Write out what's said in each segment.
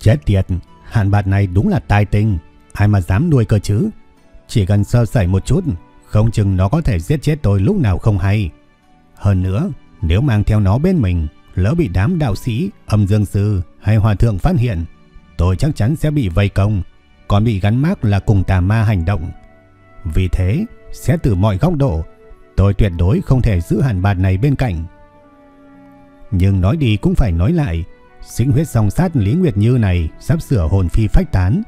Chết tiệt, hạn bạt này đúng là tai tình. ai mà dám nuôi cơ chứ. Chỉ cần sơ sẩy một chút, không chừng nó có thể giết chết tôi lúc nào không hay. Hơn nữa, nếu mang theo nó bên mình, lỡ bị đám đạo sĩ, âm dương sư hay hòa thượng phát hiện, tôi chắc chắn sẽ bị vây công, còn bị gắn mác là cùng tà ma hành động. Vì thế, sẽ từ mọi góc độ, tôi tuyệt đối không thể giữ hàn bạt này bên cạnh. Nhưng nói đi cũng phải nói lại, Sinh huyết song sát Lý Nguyệt Như này sắp sửa hồn phi phách tán.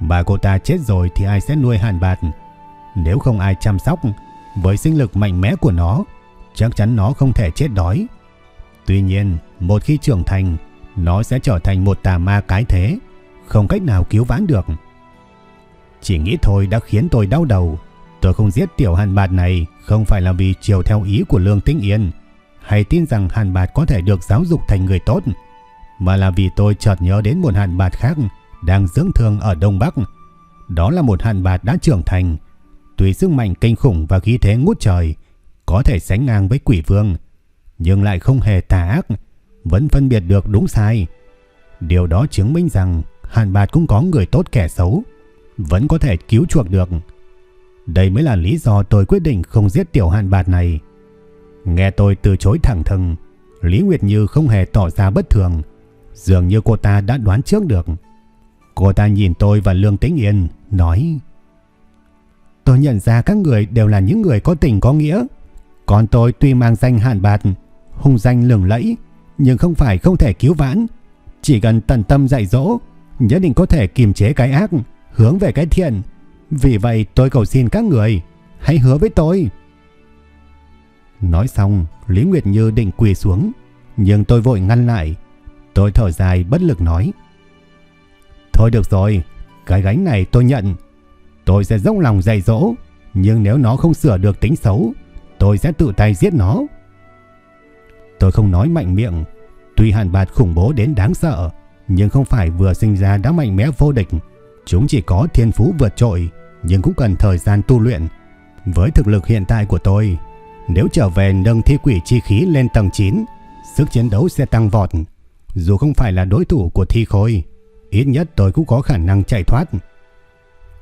Bà cô ta chết rồi thì ai sẽ nuôi hàn bạt? Nếu không ai chăm sóc, với sinh lực mạnh mẽ của nó, chắc chắn nó không thể chết đói. Tuy nhiên, một khi trưởng thành, nó sẽ trở thành một tà ma cái thế, không cách nào cứu vãn được. Chỉ nghĩ thôi đã khiến tôi đau đầu. Tôi không giết tiểu hàn bạt này không phải là vì chiều theo ý của Lương Tĩnh Yên, hay tin rằng hàn bạt có thể được giáo dục thành người tốt, mà là vì tôi chợt nhớ đến một hạn bạt khác đang dưỡng thương ở Đông Bắc. Đó là một hạn bạt đã trưởng thành, tuy sức mạnh kinh khủng và khí thế ngút trời, có thể sánh ngang với quỷ vương, nhưng lại không hề tà ác, vẫn phân biệt được đúng sai. Điều đó chứng minh rằng hạn bạt cũng có người tốt kẻ xấu, vẫn có thể cứu chuộc được. Đây mới là lý do tôi quyết định không giết tiểu hạn bạt này. Nghe tôi từ chối thẳng thừng, Lý Nguyệt Như không hề tỏ ra bất thường, Dường như cô ta đã đoán trước được. Cô ta nhìn tôi và Lương Tĩnh Yên, nói Tôi nhận ra các người đều là những người có tình có nghĩa. Còn tôi tuy mang danh hạn bạt, hung danh lừng lẫy, nhưng không phải không thể cứu vãn. Chỉ cần tận tâm dạy dỗ, nhất định có thể kiềm chế cái ác, hướng về cái thiện. Vì vậy tôi cầu xin các người, hãy hứa với tôi. Nói xong, Lý Nguyệt Như định quỳ xuống, nhưng tôi vội ngăn lại. Tôi thở dài bất lực nói. Thôi được rồi, cái gánh này tôi nhận. Tôi sẽ dốc lòng dạy dỗ, nhưng nếu nó không sửa được tính xấu, tôi sẽ tự tay giết nó. Tôi không nói mạnh miệng, tuy hàn bạt khủng bố đến đáng sợ, nhưng không phải vừa sinh ra đã mạnh mẽ vô địch. Chúng chỉ có thiên phú vượt trội, nhưng cũng cần thời gian tu luyện. Với thực lực hiện tại của tôi, nếu trở về nâng thi quỷ chi khí lên tầng 9, sức chiến đấu sẽ tăng vọt. Dù không phải là đối thủ của thi khôi, ít nhất tôi cũng có khả năng chạy thoát.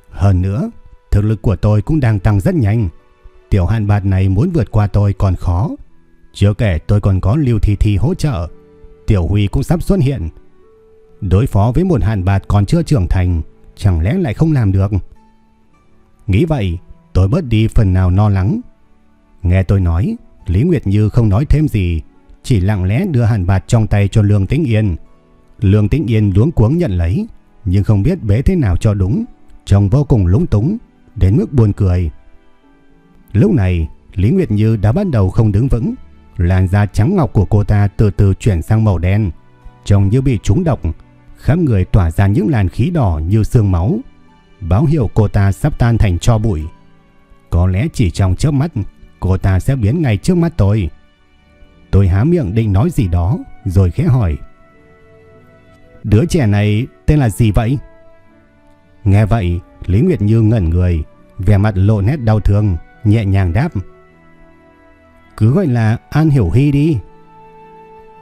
Hơn nữa, thực lực của tôi cũng đang tăng rất nhanh. Tiểu hạn bạt này muốn vượt qua tôi còn khó. Chưa kể tôi còn có lưu thi thi hỗ trợ. Tiểu Huy cũng sắp xuất hiện. Đối phó với một hạn bạt còn chưa trưởng thành, chẳng lẽ lại không làm được. Nghĩ vậy, tôi bớt đi phần nào lo no lắng. Nghe tôi nói, Lý Nguyệt Như không nói thêm gì, chỉ lặng lẽ đưa hàn bạt trong tay cho Lương Tĩnh Yên. Lương Tĩnh Yên luống cuống nhận lấy, nhưng không biết bế thế nào cho đúng, trông vô cùng lúng túng, đến mức buồn cười. Lúc này, Lý Nguyệt Như đã bắt đầu không đứng vững, làn da trắng ngọc của cô ta từ từ chuyển sang màu đen, trông như bị trúng độc, khắp người tỏa ra những làn khí đỏ như xương máu, báo hiệu cô ta sắp tan thành tro bụi. Có lẽ chỉ trong chớp mắt, cô ta sẽ biến ngay trước mắt tôi. Tôi há miệng định nói gì đó rồi khẽ hỏi. Đứa trẻ này tên là gì vậy? Nghe vậy, Lý Nguyệt Như ngẩn người, vẻ mặt lộ nét đau thương, nhẹ nhàng đáp. Cứ gọi là An Hiểu Hy đi.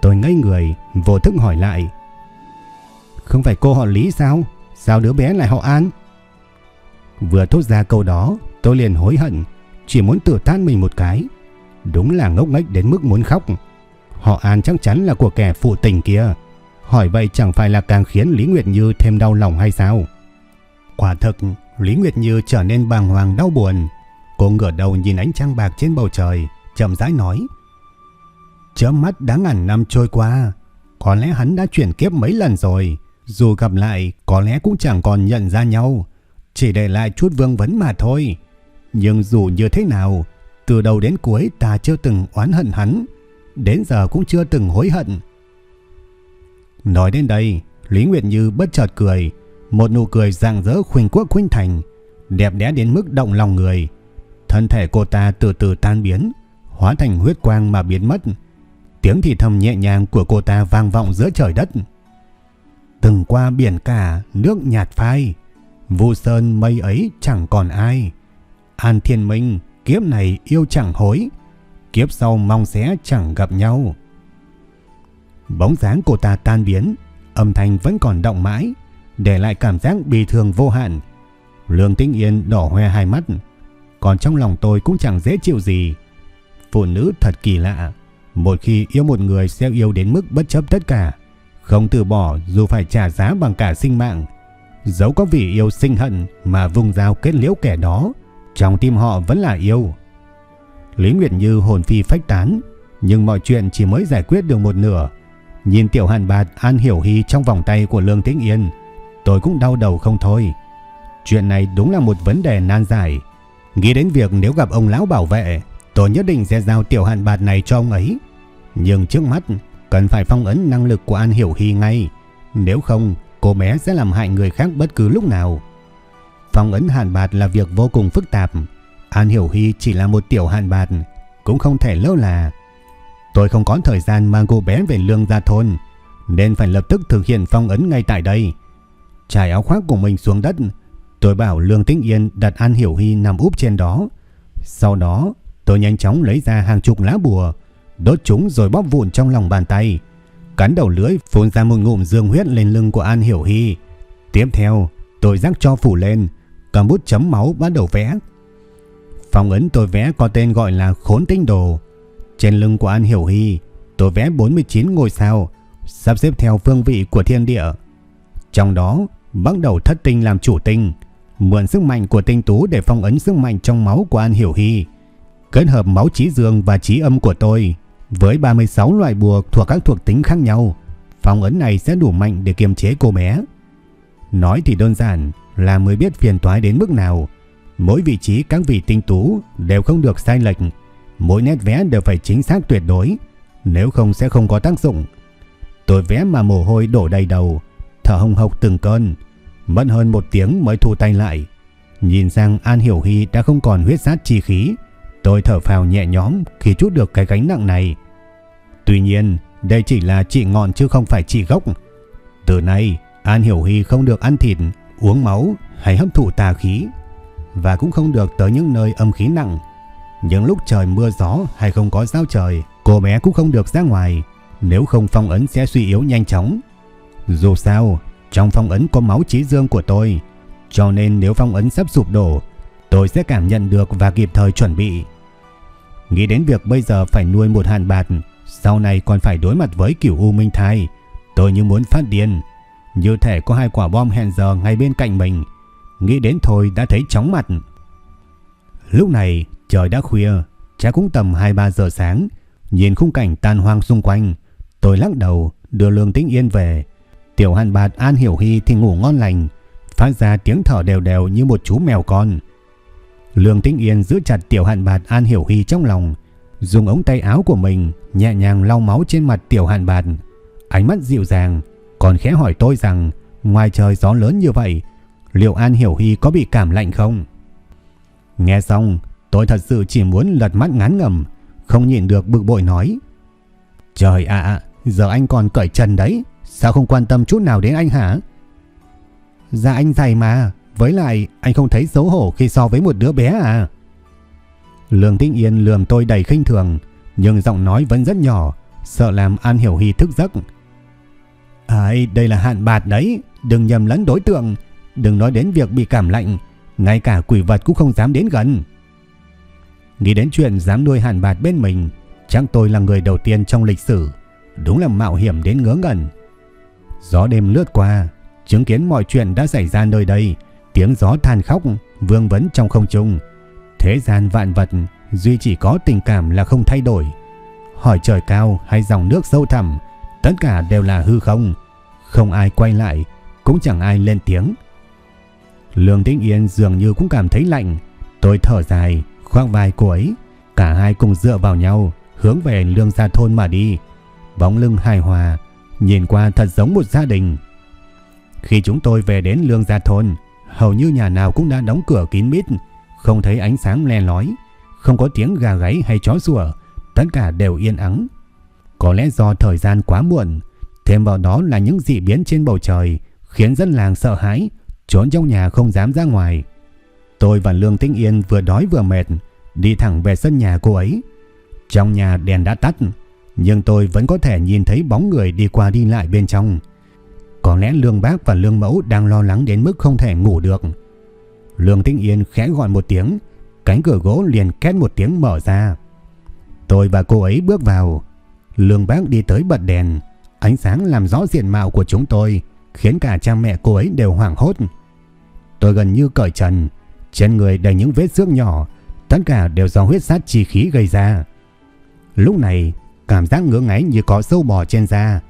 Tôi ngây người, vô thức hỏi lại. Không phải cô họ Lý sao? Sao đứa bé lại họ An? Vừa thốt ra câu đó, tôi liền hối hận, chỉ muốn tự tan mình một cái. Đúng là ngốc nghếch đến mức muốn khóc. Họ An chắc chắn là của kẻ phụ tình kia. Hỏi vậy chẳng phải là càng khiến Lý Nguyệt Như thêm đau lòng hay sao? Quả thực, Lý Nguyệt Như trở nên bàng hoàng đau buồn. Cô ngửa đầu nhìn ánh trăng bạc trên bầu trời, chậm rãi nói. Chớm mắt đã ngàn năm trôi qua, có lẽ hắn đã chuyển kiếp mấy lần rồi. Dù gặp lại, có lẽ cũng chẳng còn nhận ra nhau. chỉ để lại chút vương vấn mà thôi. Nhưng dù như thế nào, từ đầu đến cuối ta chưa từng oán hận hắn, đến giờ cũng chưa từng hối hận. Nói đến đây, Lý Nguyệt Như bất chợt cười, một nụ cười rạng rỡ khuynh quốc khuynh thành, đẹp đẽ đến mức động lòng người. Thân thể cô ta từ từ tan biến, hóa thành huyết quang mà biến mất. Tiếng thì thầm nhẹ nhàng của cô ta vang vọng giữa trời đất. Từng qua biển cả, nước nhạt phai, vu sơn mây ấy chẳng còn ai. An Thiên Minh, kiếp này yêu chẳng hối, kiếp sau mong sẽ chẳng gặp nhau. Bóng dáng cô ta tan biến, âm thanh vẫn còn động mãi, để lại cảm giác bì thường vô hạn. Lương Tĩnh Yên đỏ hoe hai mắt, còn trong lòng tôi cũng chẳng dễ chịu gì. Phụ nữ thật kỳ lạ, một khi yêu một người sẽ yêu đến mức bất chấp tất cả, không từ bỏ dù phải trả giá bằng cả sinh mạng. Dẫu có vì yêu sinh hận mà vùng dao kết liễu kẻ đó, trong tim họ vẫn là yêu. Lý Nguyệt Như hồn phi phách tán, nhưng mọi chuyện chỉ mới giải quyết được một nửa. Nhìn tiểu hàn bạt An Hiểu Hy trong vòng tay của Lương Tĩnh Yên, tôi cũng đau đầu không thôi. Chuyện này đúng là một vấn đề nan giải. Nghĩ đến việc nếu gặp ông lão bảo vệ, tôi nhất định sẽ giao tiểu hàn bạt này cho ông ấy. Nhưng trước mắt, cần phải phong ấn năng lực của An Hiểu Hy ngay. Nếu không, cô bé sẽ làm hại người khác bất cứ lúc nào. Phong ấn hạn bạt là việc vô cùng phức tạp. An Hiểu Hy chỉ là một tiểu hạn bạt, cũng không thể lơ là. Tôi không có thời gian mang cô bé về lương gia thôn, nên phải lập tức thực hiện phong ấn ngay tại đây. Trải áo khoác của mình xuống đất, tôi bảo Lương Tĩnh Yên đặt An Hiểu Hy nằm úp trên đó. Sau đó, tôi nhanh chóng lấy ra hàng chục lá bùa, đốt chúng rồi bóp vụn trong lòng bàn tay. Cắn đầu lưỡi phun ra một ngụm dương huyết lên lưng của An Hiểu Hy. Tiếp theo, tôi rắc cho phủ lên, cầm bút chấm máu bắt đầu vẽ. Phòng ấn tôi vẽ có tên gọi là khốn tinh đồ. Trên lưng của An Hiểu Hy, tôi vẽ 49 ngôi sao, sắp xếp theo phương vị của thiên địa. Trong đó, bắt đầu thất tinh làm chủ tinh, mượn sức mạnh của tinh tú để phong ấn sức mạnh trong máu của An Hiểu Hy. Kết hợp máu trí dương và trí âm của tôi với 36 loại bùa thuộc các thuộc tính khác nhau, phong ấn này sẽ đủ mạnh để kiềm chế cô bé. Nói thì đơn giản, là mới biết phiền toái đến mức nào. Mỗi vị trí các vị tinh tú đều không được sai lệch, mỗi nét vẽ đều phải chính xác tuyệt đối, nếu không sẽ không có tác dụng. Tôi vẽ mà mồ hôi đổ đầy đầu, thở hồng hộc từng cơn, mất hơn một tiếng mới thu tay lại. Nhìn sang An Hiểu Hy đã không còn huyết sát chi khí, tôi thở phào nhẹ nhõm khi chút được cái gánh nặng này. Tuy nhiên, đây chỉ là trị ngọn chứ không phải trị gốc. Từ nay, An Hiểu Hy không được ăn thịt, uống máu hay hấp thụ tà khí và cũng không được tới những nơi âm khí nặng. Những lúc trời mưa gió hay không có sao trời, cô bé cũng không được ra ngoài, nếu không phong ấn sẽ suy yếu nhanh chóng. Dù sao, trong phong ấn có máu trí dương của tôi, cho nên nếu phong ấn sắp sụp đổ, tôi sẽ cảm nhận được và kịp thời chuẩn bị. Nghĩ đến việc bây giờ phải nuôi một hàn bạt, sau này còn phải đối mặt với kiểu U Minh Thai, tôi như muốn phát điên. Như thể có hai quả bom hẹn giờ ngay bên cạnh mình. Nghĩ đến thôi đã thấy chóng mặt. Lúc này trời đã khuya, chắc cũng tầm 2-3 giờ sáng. Nhìn khung cảnh tan hoang xung quanh, tôi lắc đầu đưa Lương Tĩnh Yên về. Tiểu Hàn Bạt An Hiểu Hy thì ngủ ngon lành, phát ra tiếng thở đều đều như một chú mèo con. Lương Tĩnh Yên giữ chặt Tiểu Hàn Bạt An Hiểu Hy trong lòng, dùng ống tay áo của mình nhẹ nhàng lau máu trên mặt Tiểu Hàn Bạt, ánh mắt dịu dàng còn khẽ hỏi tôi rằng ngoài trời gió lớn như vậy, liệu An Hiểu Hy có bị cảm lạnh không? Nghe xong, tôi thật sự chỉ muốn lật mắt ngán ngầm, không nhịn được bực bội nói. Trời ạ, giờ anh còn cởi trần đấy, sao không quan tâm chút nào đến anh hả? Dạ anh dày mà, với lại anh không thấy xấu hổ khi so với một đứa bé à? Lương Tĩnh Yên lườm tôi đầy khinh thường, nhưng giọng nói vẫn rất nhỏ, sợ làm An Hiểu Hy thức giấc. Ai, đây là hạn bạt đấy, đừng nhầm lẫn đối tượng, đừng nói đến việc bị cảm lạnh, ngay cả quỷ vật cũng không dám đến gần. Nghĩ đến chuyện dám nuôi hạn bạt bên mình, chắc tôi là người đầu tiên trong lịch sử, đúng là mạo hiểm đến ngớ ngẩn. Gió đêm lướt qua, chứng kiến mọi chuyện đã xảy ra nơi đây, tiếng gió than khóc, vương vấn trong không trung. Thế gian vạn vật, duy chỉ có tình cảm là không thay đổi. Hỏi trời cao hay dòng nước sâu thẳm, tất cả đều là hư không, không ai quay lại, cũng chẳng ai lên tiếng. Lương Tĩnh Yên dường như cũng cảm thấy lạnh. Tôi thở dài, khoác vai cô ấy. Cả hai cùng dựa vào nhau, hướng về lương gia thôn mà đi. Bóng lưng hài hòa, nhìn qua thật giống một gia đình. Khi chúng tôi về đến lương gia thôn, hầu như nhà nào cũng đã đóng cửa kín mít, không thấy ánh sáng le lói, không có tiếng gà gáy hay chó sủa, tất cả đều yên ắng. Có lẽ do thời gian quá muộn, thêm vào đó là những dị biến trên bầu trời khiến dân làng sợ hãi, trốn trong nhà không dám ra ngoài. Tôi và Lương Tĩnh Yên vừa đói vừa mệt, đi thẳng về sân nhà cô ấy. Trong nhà đèn đã tắt, nhưng tôi vẫn có thể nhìn thấy bóng người đi qua đi lại bên trong. Có lẽ Lương Bác và Lương Mẫu đang lo lắng đến mức không thể ngủ được. Lương Tĩnh Yên khẽ gọi một tiếng, cánh cửa gỗ liền két một tiếng mở ra. Tôi và cô ấy bước vào. Lương Bác đi tới bật đèn, ánh sáng làm rõ diện mạo của chúng tôi, khiến cả cha mẹ cô ấy đều hoảng hốt. Tôi gần như cởi trần, trên người đầy những vết xước nhỏ, tất cả đều do huyết sát chi khí gây ra. Lúc này, cảm giác ngứa ngáy như có sâu bò trên da,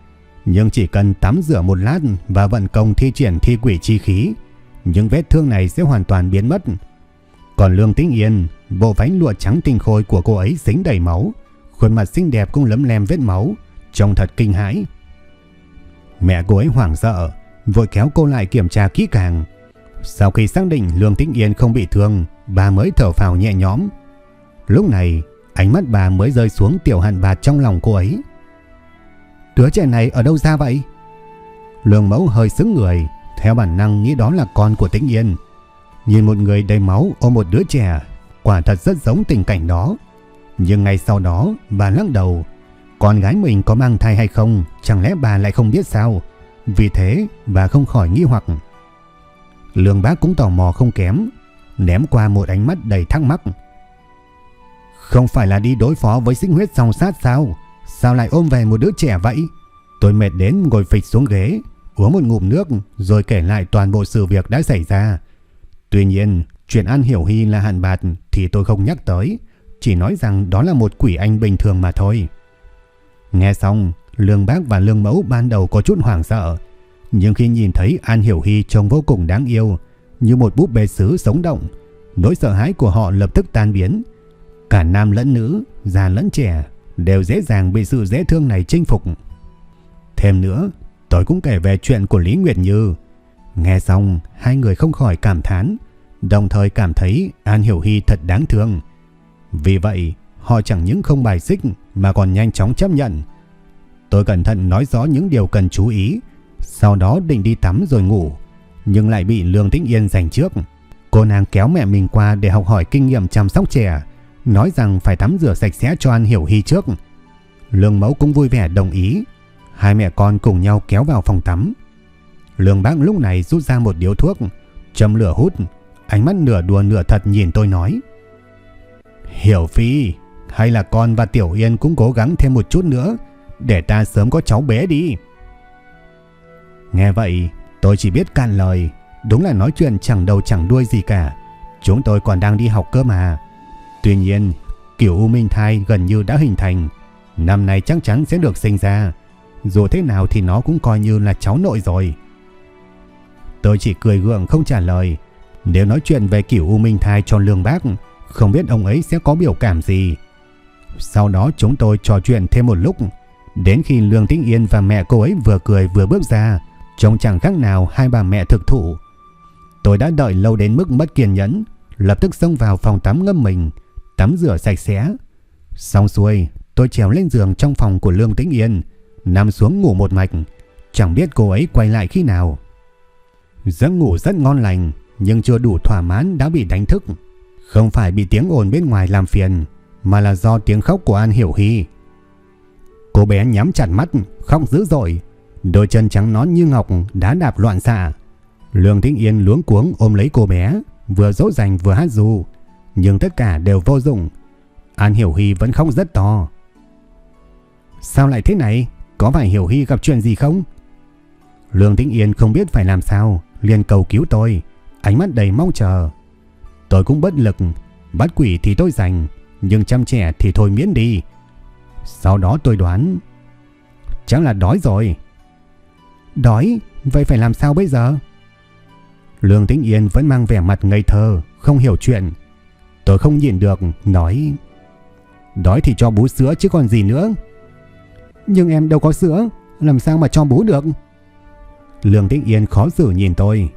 nhưng chỉ cần tắm rửa một lát và vận công thi triển thi quỷ chi khí, những vết thương này sẽ hoàn toàn biến mất. Còn Lương Tĩnh Yên, bộ váy lụa trắng tinh khôi của cô ấy dính đầy máu, khuôn mặt xinh đẹp cũng lấm lem vết máu, trông thật kinh hãi. Mẹ cô ấy hoảng sợ, vội kéo cô lại kiểm tra kỹ càng. Sau khi xác định Lương Tĩnh Yên không bị thương, bà mới thở phào nhẹ nhõm. Lúc này, ánh mắt bà mới rơi xuống tiểu hàn bạt trong lòng cô ấy. Đứa trẻ này ở đâu ra vậy? Lương mẫu hơi sững người, theo bản năng nghĩ đó là con của Tĩnh Yên. Nhìn một người đầy máu ôm một đứa trẻ, quả thật rất giống tình cảnh đó. Nhưng ngay sau đó, bà lắc đầu. Con gái mình có mang thai hay không, chẳng lẽ bà lại không biết sao? Vì thế, bà không khỏi nghi hoặc. Lương bác cũng tò mò không kém, ném qua một ánh mắt đầy thắc mắc. Không phải là đi đối phó với sinh huyết song sát sao? Sao lại ôm về một đứa trẻ vậy? Tôi mệt đến ngồi phịch xuống ghế, uống một ngụm nước rồi kể lại toàn bộ sự việc đã xảy ra. Tuy nhiên, chuyện An Hiểu Hy là hàn bạt thì tôi không nhắc tới, chỉ nói rằng đó là một quỷ anh bình thường mà thôi. Nghe xong, Lương Bác và Lương Mẫu ban đầu có chút hoảng sợ, nhưng khi nhìn thấy An Hiểu Hy trông vô cùng đáng yêu, như một búp bê sứ sống động, nỗi sợ hãi của họ lập tức tan biến. Cả nam lẫn nữ, già lẫn trẻ đều dễ dàng bị sự dễ thương này chinh phục. Thêm nữa, tôi cũng kể về chuyện của Lý Nguyệt Như. Nghe xong, hai người không khỏi cảm thán, đồng thời cảm thấy An Hiểu Hy thật đáng thương. Vì vậy, họ chẳng những không bài xích mà còn nhanh chóng chấp nhận. Tôi cẩn thận nói rõ những điều cần chú ý, sau đó định đi tắm rồi ngủ, nhưng lại bị Lương Tĩnh Yên giành trước. Cô nàng kéo mẹ mình qua để học hỏi kinh nghiệm chăm sóc trẻ, nói rằng phải tắm rửa sạch sẽ cho An Hiểu Hy trước. Lương Mẫu cũng vui vẻ đồng ý, hai mẹ con cùng nhau kéo vào phòng tắm. Lương Bác lúc này rút ra một điếu thuốc, châm lửa hút, ánh mắt nửa đùa nửa thật nhìn tôi nói. Hiểu Phi, hay là con và Tiểu Yên cũng cố gắng thêm một chút nữa, để ta sớm có cháu bé đi. Nghe vậy, tôi chỉ biết cạn lời, đúng là nói chuyện chẳng đầu chẳng đuôi gì cả. Chúng tôi còn đang đi học cơ mà. Tuy nhiên, kiểu U Minh Thai gần như đã hình thành, năm nay chắc chắn sẽ được sinh ra. Dù thế nào thì nó cũng coi như là cháu nội rồi. Tôi chỉ cười gượng không trả lời. Nếu nói chuyện về kiểu U Minh Thai cho Lương Bác, không biết ông ấy sẽ có biểu cảm gì. Sau đó chúng tôi trò chuyện thêm một lúc, đến khi Lương Tĩnh Yên và mẹ cô ấy vừa cười vừa bước ra, trông chẳng khác nào hai bà mẹ thực thụ. Tôi đã đợi lâu đến mức mất kiên nhẫn, lập tức xông vào phòng tắm ngâm mình, tắm rửa sạch sẽ. Xong xuôi, tôi trèo lên giường trong phòng của Lương Tĩnh Yên, nằm xuống ngủ một mạch, chẳng biết cô ấy quay lại khi nào. Giấc ngủ rất ngon lành, nhưng chưa đủ thỏa mãn đã bị đánh thức. Không phải bị tiếng ồn bên ngoài làm phiền, mà là do tiếng khóc của An Hiểu Hy. Cô bé nhắm chặt mắt, khóc dữ dội, đôi chân trắng nón như ngọc đá đạp loạn xạ. Lương Tĩnh Yên luống cuống ôm lấy cô bé, vừa dỗ dành vừa hát ru, nhưng tất cả đều vô dụng. An Hiểu Hy vẫn khóc rất to. Sao lại thế này? Có phải Hiểu Hy gặp chuyện gì không? Lương Tĩnh Yên không biết phải làm sao, liền cầu cứu tôi, ánh mắt đầy mong chờ. Tôi cũng bất lực, bắt quỷ thì tôi dành, nhưng chăm trẻ thì thôi miễn đi. Sau đó tôi đoán, chắc là đói rồi. Đói? Vậy phải làm sao bây giờ? Lương Tĩnh Yên vẫn mang vẻ mặt ngây thơ, không hiểu chuyện. Tôi không nhìn được, nói Đói thì cho bú sữa chứ còn gì nữa. Nhưng em đâu có sữa, làm sao mà cho bú được? Lương Tĩnh Yên khó xử nhìn tôi.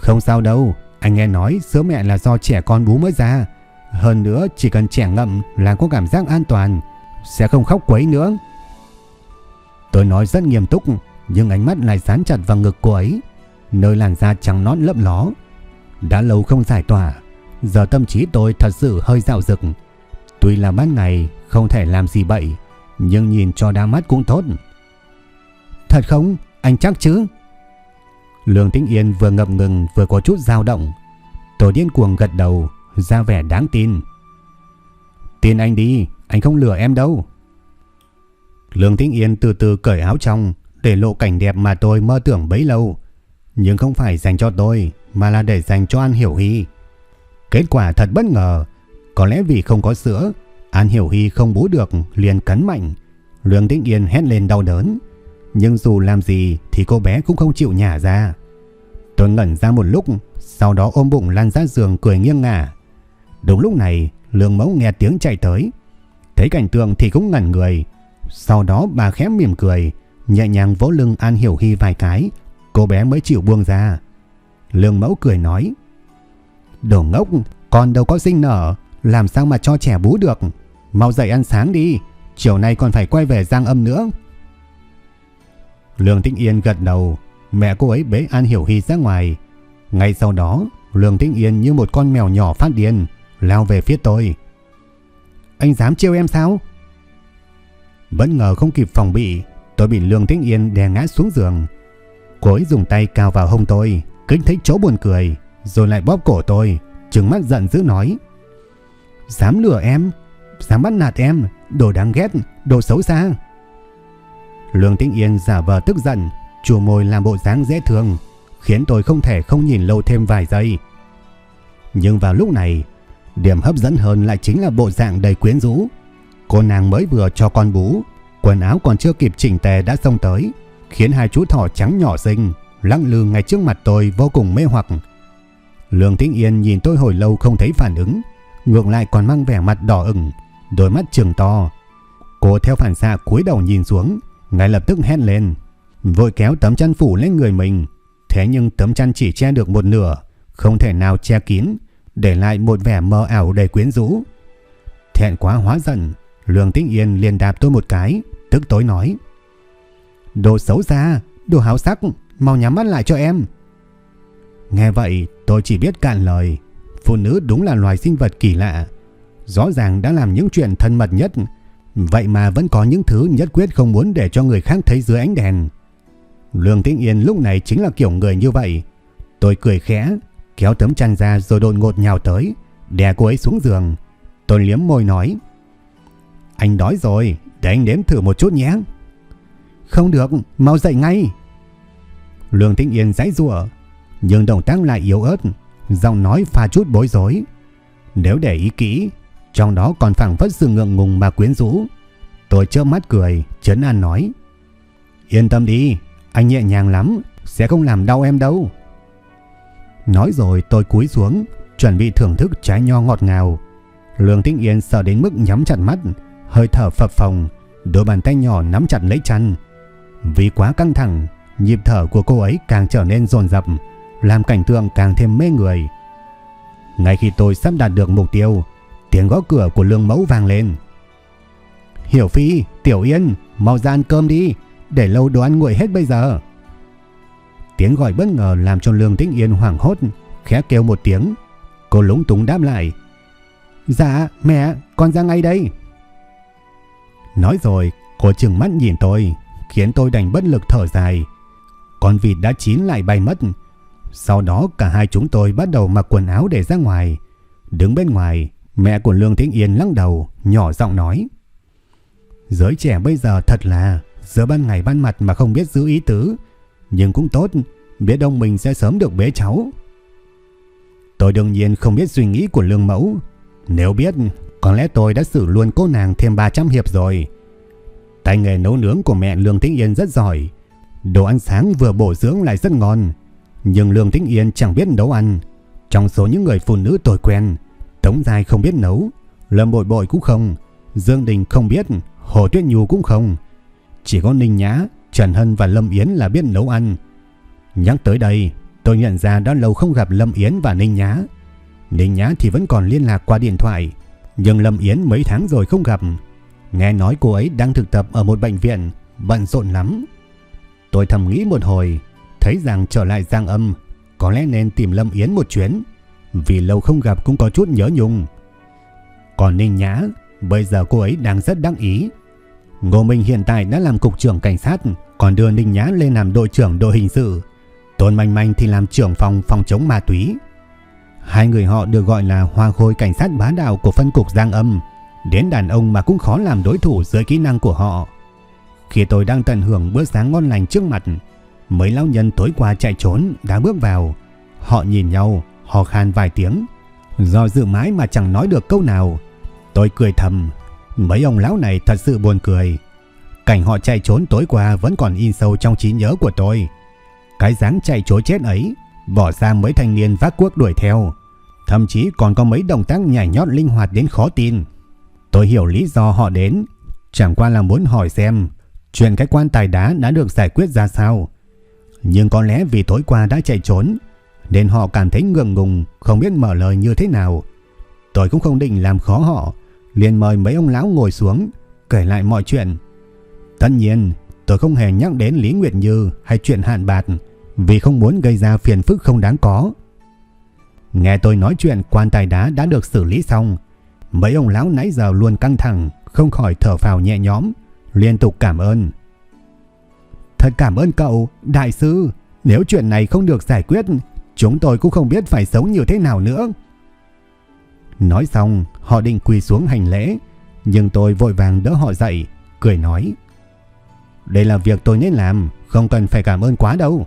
Không sao đâu, anh nghe nói sữa mẹ là do trẻ con bú mới ra. Hơn nữa chỉ cần trẻ ngậm là có cảm giác an toàn, sẽ không khóc quấy nữa. Tôi nói rất nghiêm túc, nhưng ánh mắt lại dán chặt vào ngực cô ấy, nơi làn da trắng nón lấp ló. Đã lâu không giải tỏa, giờ tâm trí tôi thật sự hơi dạo rực Tuy là ban ngày không thể làm gì bậy, nhưng nhìn cho đa mắt cũng tốt. Thật không? Anh chắc chứ? Lương Tĩnh Yên vừa ngập ngừng vừa có chút dao động. Tôi điên cuồng gật đầu, ra vẻ đáng tin. Tin anh đi, anh không lừa em đâu. Lương Tĩnh Yên từ từ cởi áo trong để lộ cảnh đẹp mà tôi mơ tưởng bấy lâu. Nhưng không phải dành cho tôi mà là để dành cho An Hiểu Hy. Kết quả thật bất ngờ. Có lẽ vì không có sữa, An Hiểu Hy không bú được liền cắn mạnh. Lương Tĩnh Yên hét lên đau đớn. Nhưng dù làm gì thì cô bé cũng không chịu nhả ra. Tôi ngẩn ra một lúc, sau đó ôm bụng lăn ra giường cười nghiêng ngả. Đúng lúc này, lương mẫu nghe tiếng chạy tới. Thấy cảnh tượng thì cũng ngẩn người. Sau đó bà khẽ mỉm cười, nhẹ nhàng vỗ lưng An Hiểu Hy vài cái, cô bé mới chịu buông ra. Lương mẫu cười nói, Đồ ngốc, con đâu có sinh nở, làm sao mà cho trẻ bú được. Mau dậy ăn sáng đi, chiều nay còn phải quay về giang âm nữa. Lương Tĩnh Yên gật đầu, mẹ cô ấy bế An Hiểu Hy ra ngoài. Ngay sau đó, Lương Tĩnh Yên như một con mèo nhỏ phát điên, lao về phía tôi. Anh dám trêu em sao? Vẫn ngờ không kịp phòng bị, tôi bị Lương Thích Yên đè ngã xuống giường. Cô ấy dùng tay cao vào hông tôi, kính thấy chỗ buồn cười, rồi lại bóp cổ tôi, trừng mắt giận dữ nói. Dám lừa em, dám bắt nạt em, đồ đáng ghét, đồ xấu xa. Lương Tĩnh Yên giả vờ tức giận, chùa môi làm bộ dáng dễ thương, khiến tôi không thể không nhìn lâu thêm vài giây. Nhưng vào lúc này, điểm hấp dẫn hơn lại chính là bộ dạng đầy quyến rũ. Cô nàng mới vừa cho con bú, quần áo còn chưa kịp chỉnh tề đã xông tới, khiến hai chú thỏ trắng nhỏ xinh lăng lư ngay trước mặt tôi vô cùng mê hoặc. Lương Tĩnh Yên nhìn tôi hồi lâu không thấy phản ứng, ngược lại còn mang vẻ mặt đỏ ửng, đôi mắt trừng to. Cô theo phản xạ cúi đầu nhìn xuống, ngay lập tức hét lên, vội kéo tấm chăn phủ lên người mình. Thế nhưng tấm chăn chỉ che được một nửa, không thể nào che kín, để lại một vẻ mơ ảo đầy quyến rũ. Thẹn quá hóa giận, Lương Tĩnh Yên liền đạp tôi một cái, tức tối nói. Đồ xấu xa, đồ háo sắc, mau nhắm mắt lại cho em. Nghe vậy, tôi chỉ biết cạn lời. Phụ nữ đúng là loài sinh vật kỳ lạ. Rõ ràng đã làm những chuyện thân mật nhất, vậy mà vẫn có những thứ nhất quyết không muốn để cho người khác thấy dưới ánh đèn. Lương Tĩnh Yên lúc này chính là kiểu người như vậy. Tôi cười khẽ, kéo tấm chăn ra rồi đột ngột nhào tới, đè cô ấy xuống giường. Tôi liếm môi nói. Anh đói rồi, để anh nếm thử một chút nhé. Không được, mau dậy ngay. Lương Tĩnh Yên giãy giụa, nhưng động tác lại yếu ớt, giọng nói pha chút bối rối. Nếu để ý kỹ, trong đó còn phảng phất sự ngượng ngùng mà quyến rũ. Tôi chớp mắt cười, chấn an nói: "Yên tâm đi, anh nhẹ nhàng lắm, sẽ không làm đau em đâu." Nói rồi tôi cúi xuống, chuẩn bị thưởng thức trái nho ngọt ngào. Lương Tĩnh Yên sợ đến mức nhắm chặt mắt, hơi thở phập phồng, đôi bàn tay nhỏ nắm chặt lấy chăn. Vì quá căng thẳng, nhịp thở của cô ấy càng trở nên dồn dập, làm cảnh tượng càng thêm mê người. Ngay khi tôi sắp đạt được mục tiêu, tiếng gõ cửa của Lương Mẫu vang lên. "Hiểu Phi, Tiểu Yên, mau ra ăn cơm đi, để lâu đồ ăn nguội hết bây giờ." Tiếng gọi bất ngờ làm cho Lương Tĩnh Yên hoảng hốt, khẽ kêu một tiếng. Cô lúng túng đáp lại. "Dạ, mẹ, con ra ngay đây." Nói rồi, cô chừng mắt nhìn tôi, khiến tôi đành bất lực thở dài. Con vịt đã chín lại bay mất. Sau đó cả hai chúng tôi bắt đầu mặc quần áo để ra ngoài. Đứng bên ngoài, mẹ của Lương tĩnh Yên lắc đầu, nhỏ giọng nói. Giới trẻ bây giờ thật là giữa ban ngày ban mặt mà không biết giữ ý tứ. Nhưng cũng tốt, biết đông mình sẽ sớm được bế cháu. Tôi đương nhiên không biết suy nghĩ của Lương Mẫu. Nếu biết, có lẽ tôi đã xử luôn cô nàng thêm 300 hiệp rồi. Tay nghề nấu nướng của mẹ Lương Tĩnh Yên rất giỏi. Đồ ăn sáng vừa bổ dưỡng lại rất ngon. Nhưng Lương Tĩnh Yên chẳng biết nấu ăn. Trong số những người phụ nữ tôi quen, Tống Giai không biết nấu, Lâm Bội Bội cũng không, Dương Đình không biết, Hồ Tuyết Nhu cũng không. Chỉ có Ninh Nhã, Trần Hân và Lâm Yến là biết nấu ăn. Nhắc tới đây, tôi nhận ra đã lâu không gặp Lâm Yến và Ninh Nhã. Ninh Nhã thì vẫn còn liên lạc qua điện thoại, nhưng Lâm Yến mấy tháng rồi không gặp. Nghe nói cô ấy đang thực tập ở một bệnh viện, bận rộn lắm. Tôi thầm nghĩ một hồi, thấy rằng trở lại Giang Âm, có lẽ nên tìm Lâm Yến một chuyến, vì lâu không gặp cũng có chút nhớ nhung. Còn Ninh Nhã, bây giờ cô ấy đang rất đắc ý. Ngô Minh hiện tại đã làm cục trưởng cảnh sát, còn đưa Ninh Nhã lên làm đội trưởng đội hình sự. Tôn Manh Manh thì làm trưởng phòng phòng chống ma túy. Hai người họ được gọi là hoa khôi cảnh sát bá đạo của phân cục Giang Âm. Đến đàn ông mà cũng khó làm đối thủ dưới kỹ năng của họ. Khi tôi đang tận hưởng bữa sáng ngon lành trước mặt, mấy lão nhân tối qua chạy trốn đã bước vào. Họ nhìn nhau, họ khan vài tiếng. Do dự mãi mà chẳng nói được câu nào. Tôi cười thầm, mấy ông lão này thật sự buồn cười. Cảnh họ chạy trốn tối qua vẫn còn in sâu trong trí nhớ của tôi. Cái dáng chạy trốn chết ấy, bỏ ra mấy thanh niên vác cuốc đuổi theo. Thậm chí còn có mấy động tác nhảy nhót linh hoạt đến khó tin. Tôi hiểu lý do họ đến, chẳng qua là muốn hỏi xem chuyện cái quan tài đá đã được giải quyết ra sao. Nhưng có lẽ vì tối qua đã chạy trốn, nên họ cảm thấy ngượng ngùng, không biết mở lời như thế nào. Tôi cũng không định làm khó họ, liền mời mấy ông lão ngồi xuống, kể lại mọi chuyện. Tất nhiên, tôi không hề nhắc đến Lý Nguyệt Như hay chuyện hạn bạc, vì không muốn gây ra phiền phức không đáng có. Nghe tôi nói chuyện quan tài đá đã được xử lý xong, mấy ông lão nãy giờ luôn căng thẳng, không khỏi thở phào nhẹ nhõm, liên tục cảm ơn. Thật cảm ơn cậu, đại sư, nếu chuyện này không được giải quyết, chúng tôi cũng không biết phải sống như thế nào nữa. Nói xong, họ định quỳ xuống hành lễ, nhưng tôi vội vàng đỡ họ dậy, cười nói. Đây là việc tôi nên làm, không cần phải cảm ơn quá đâu.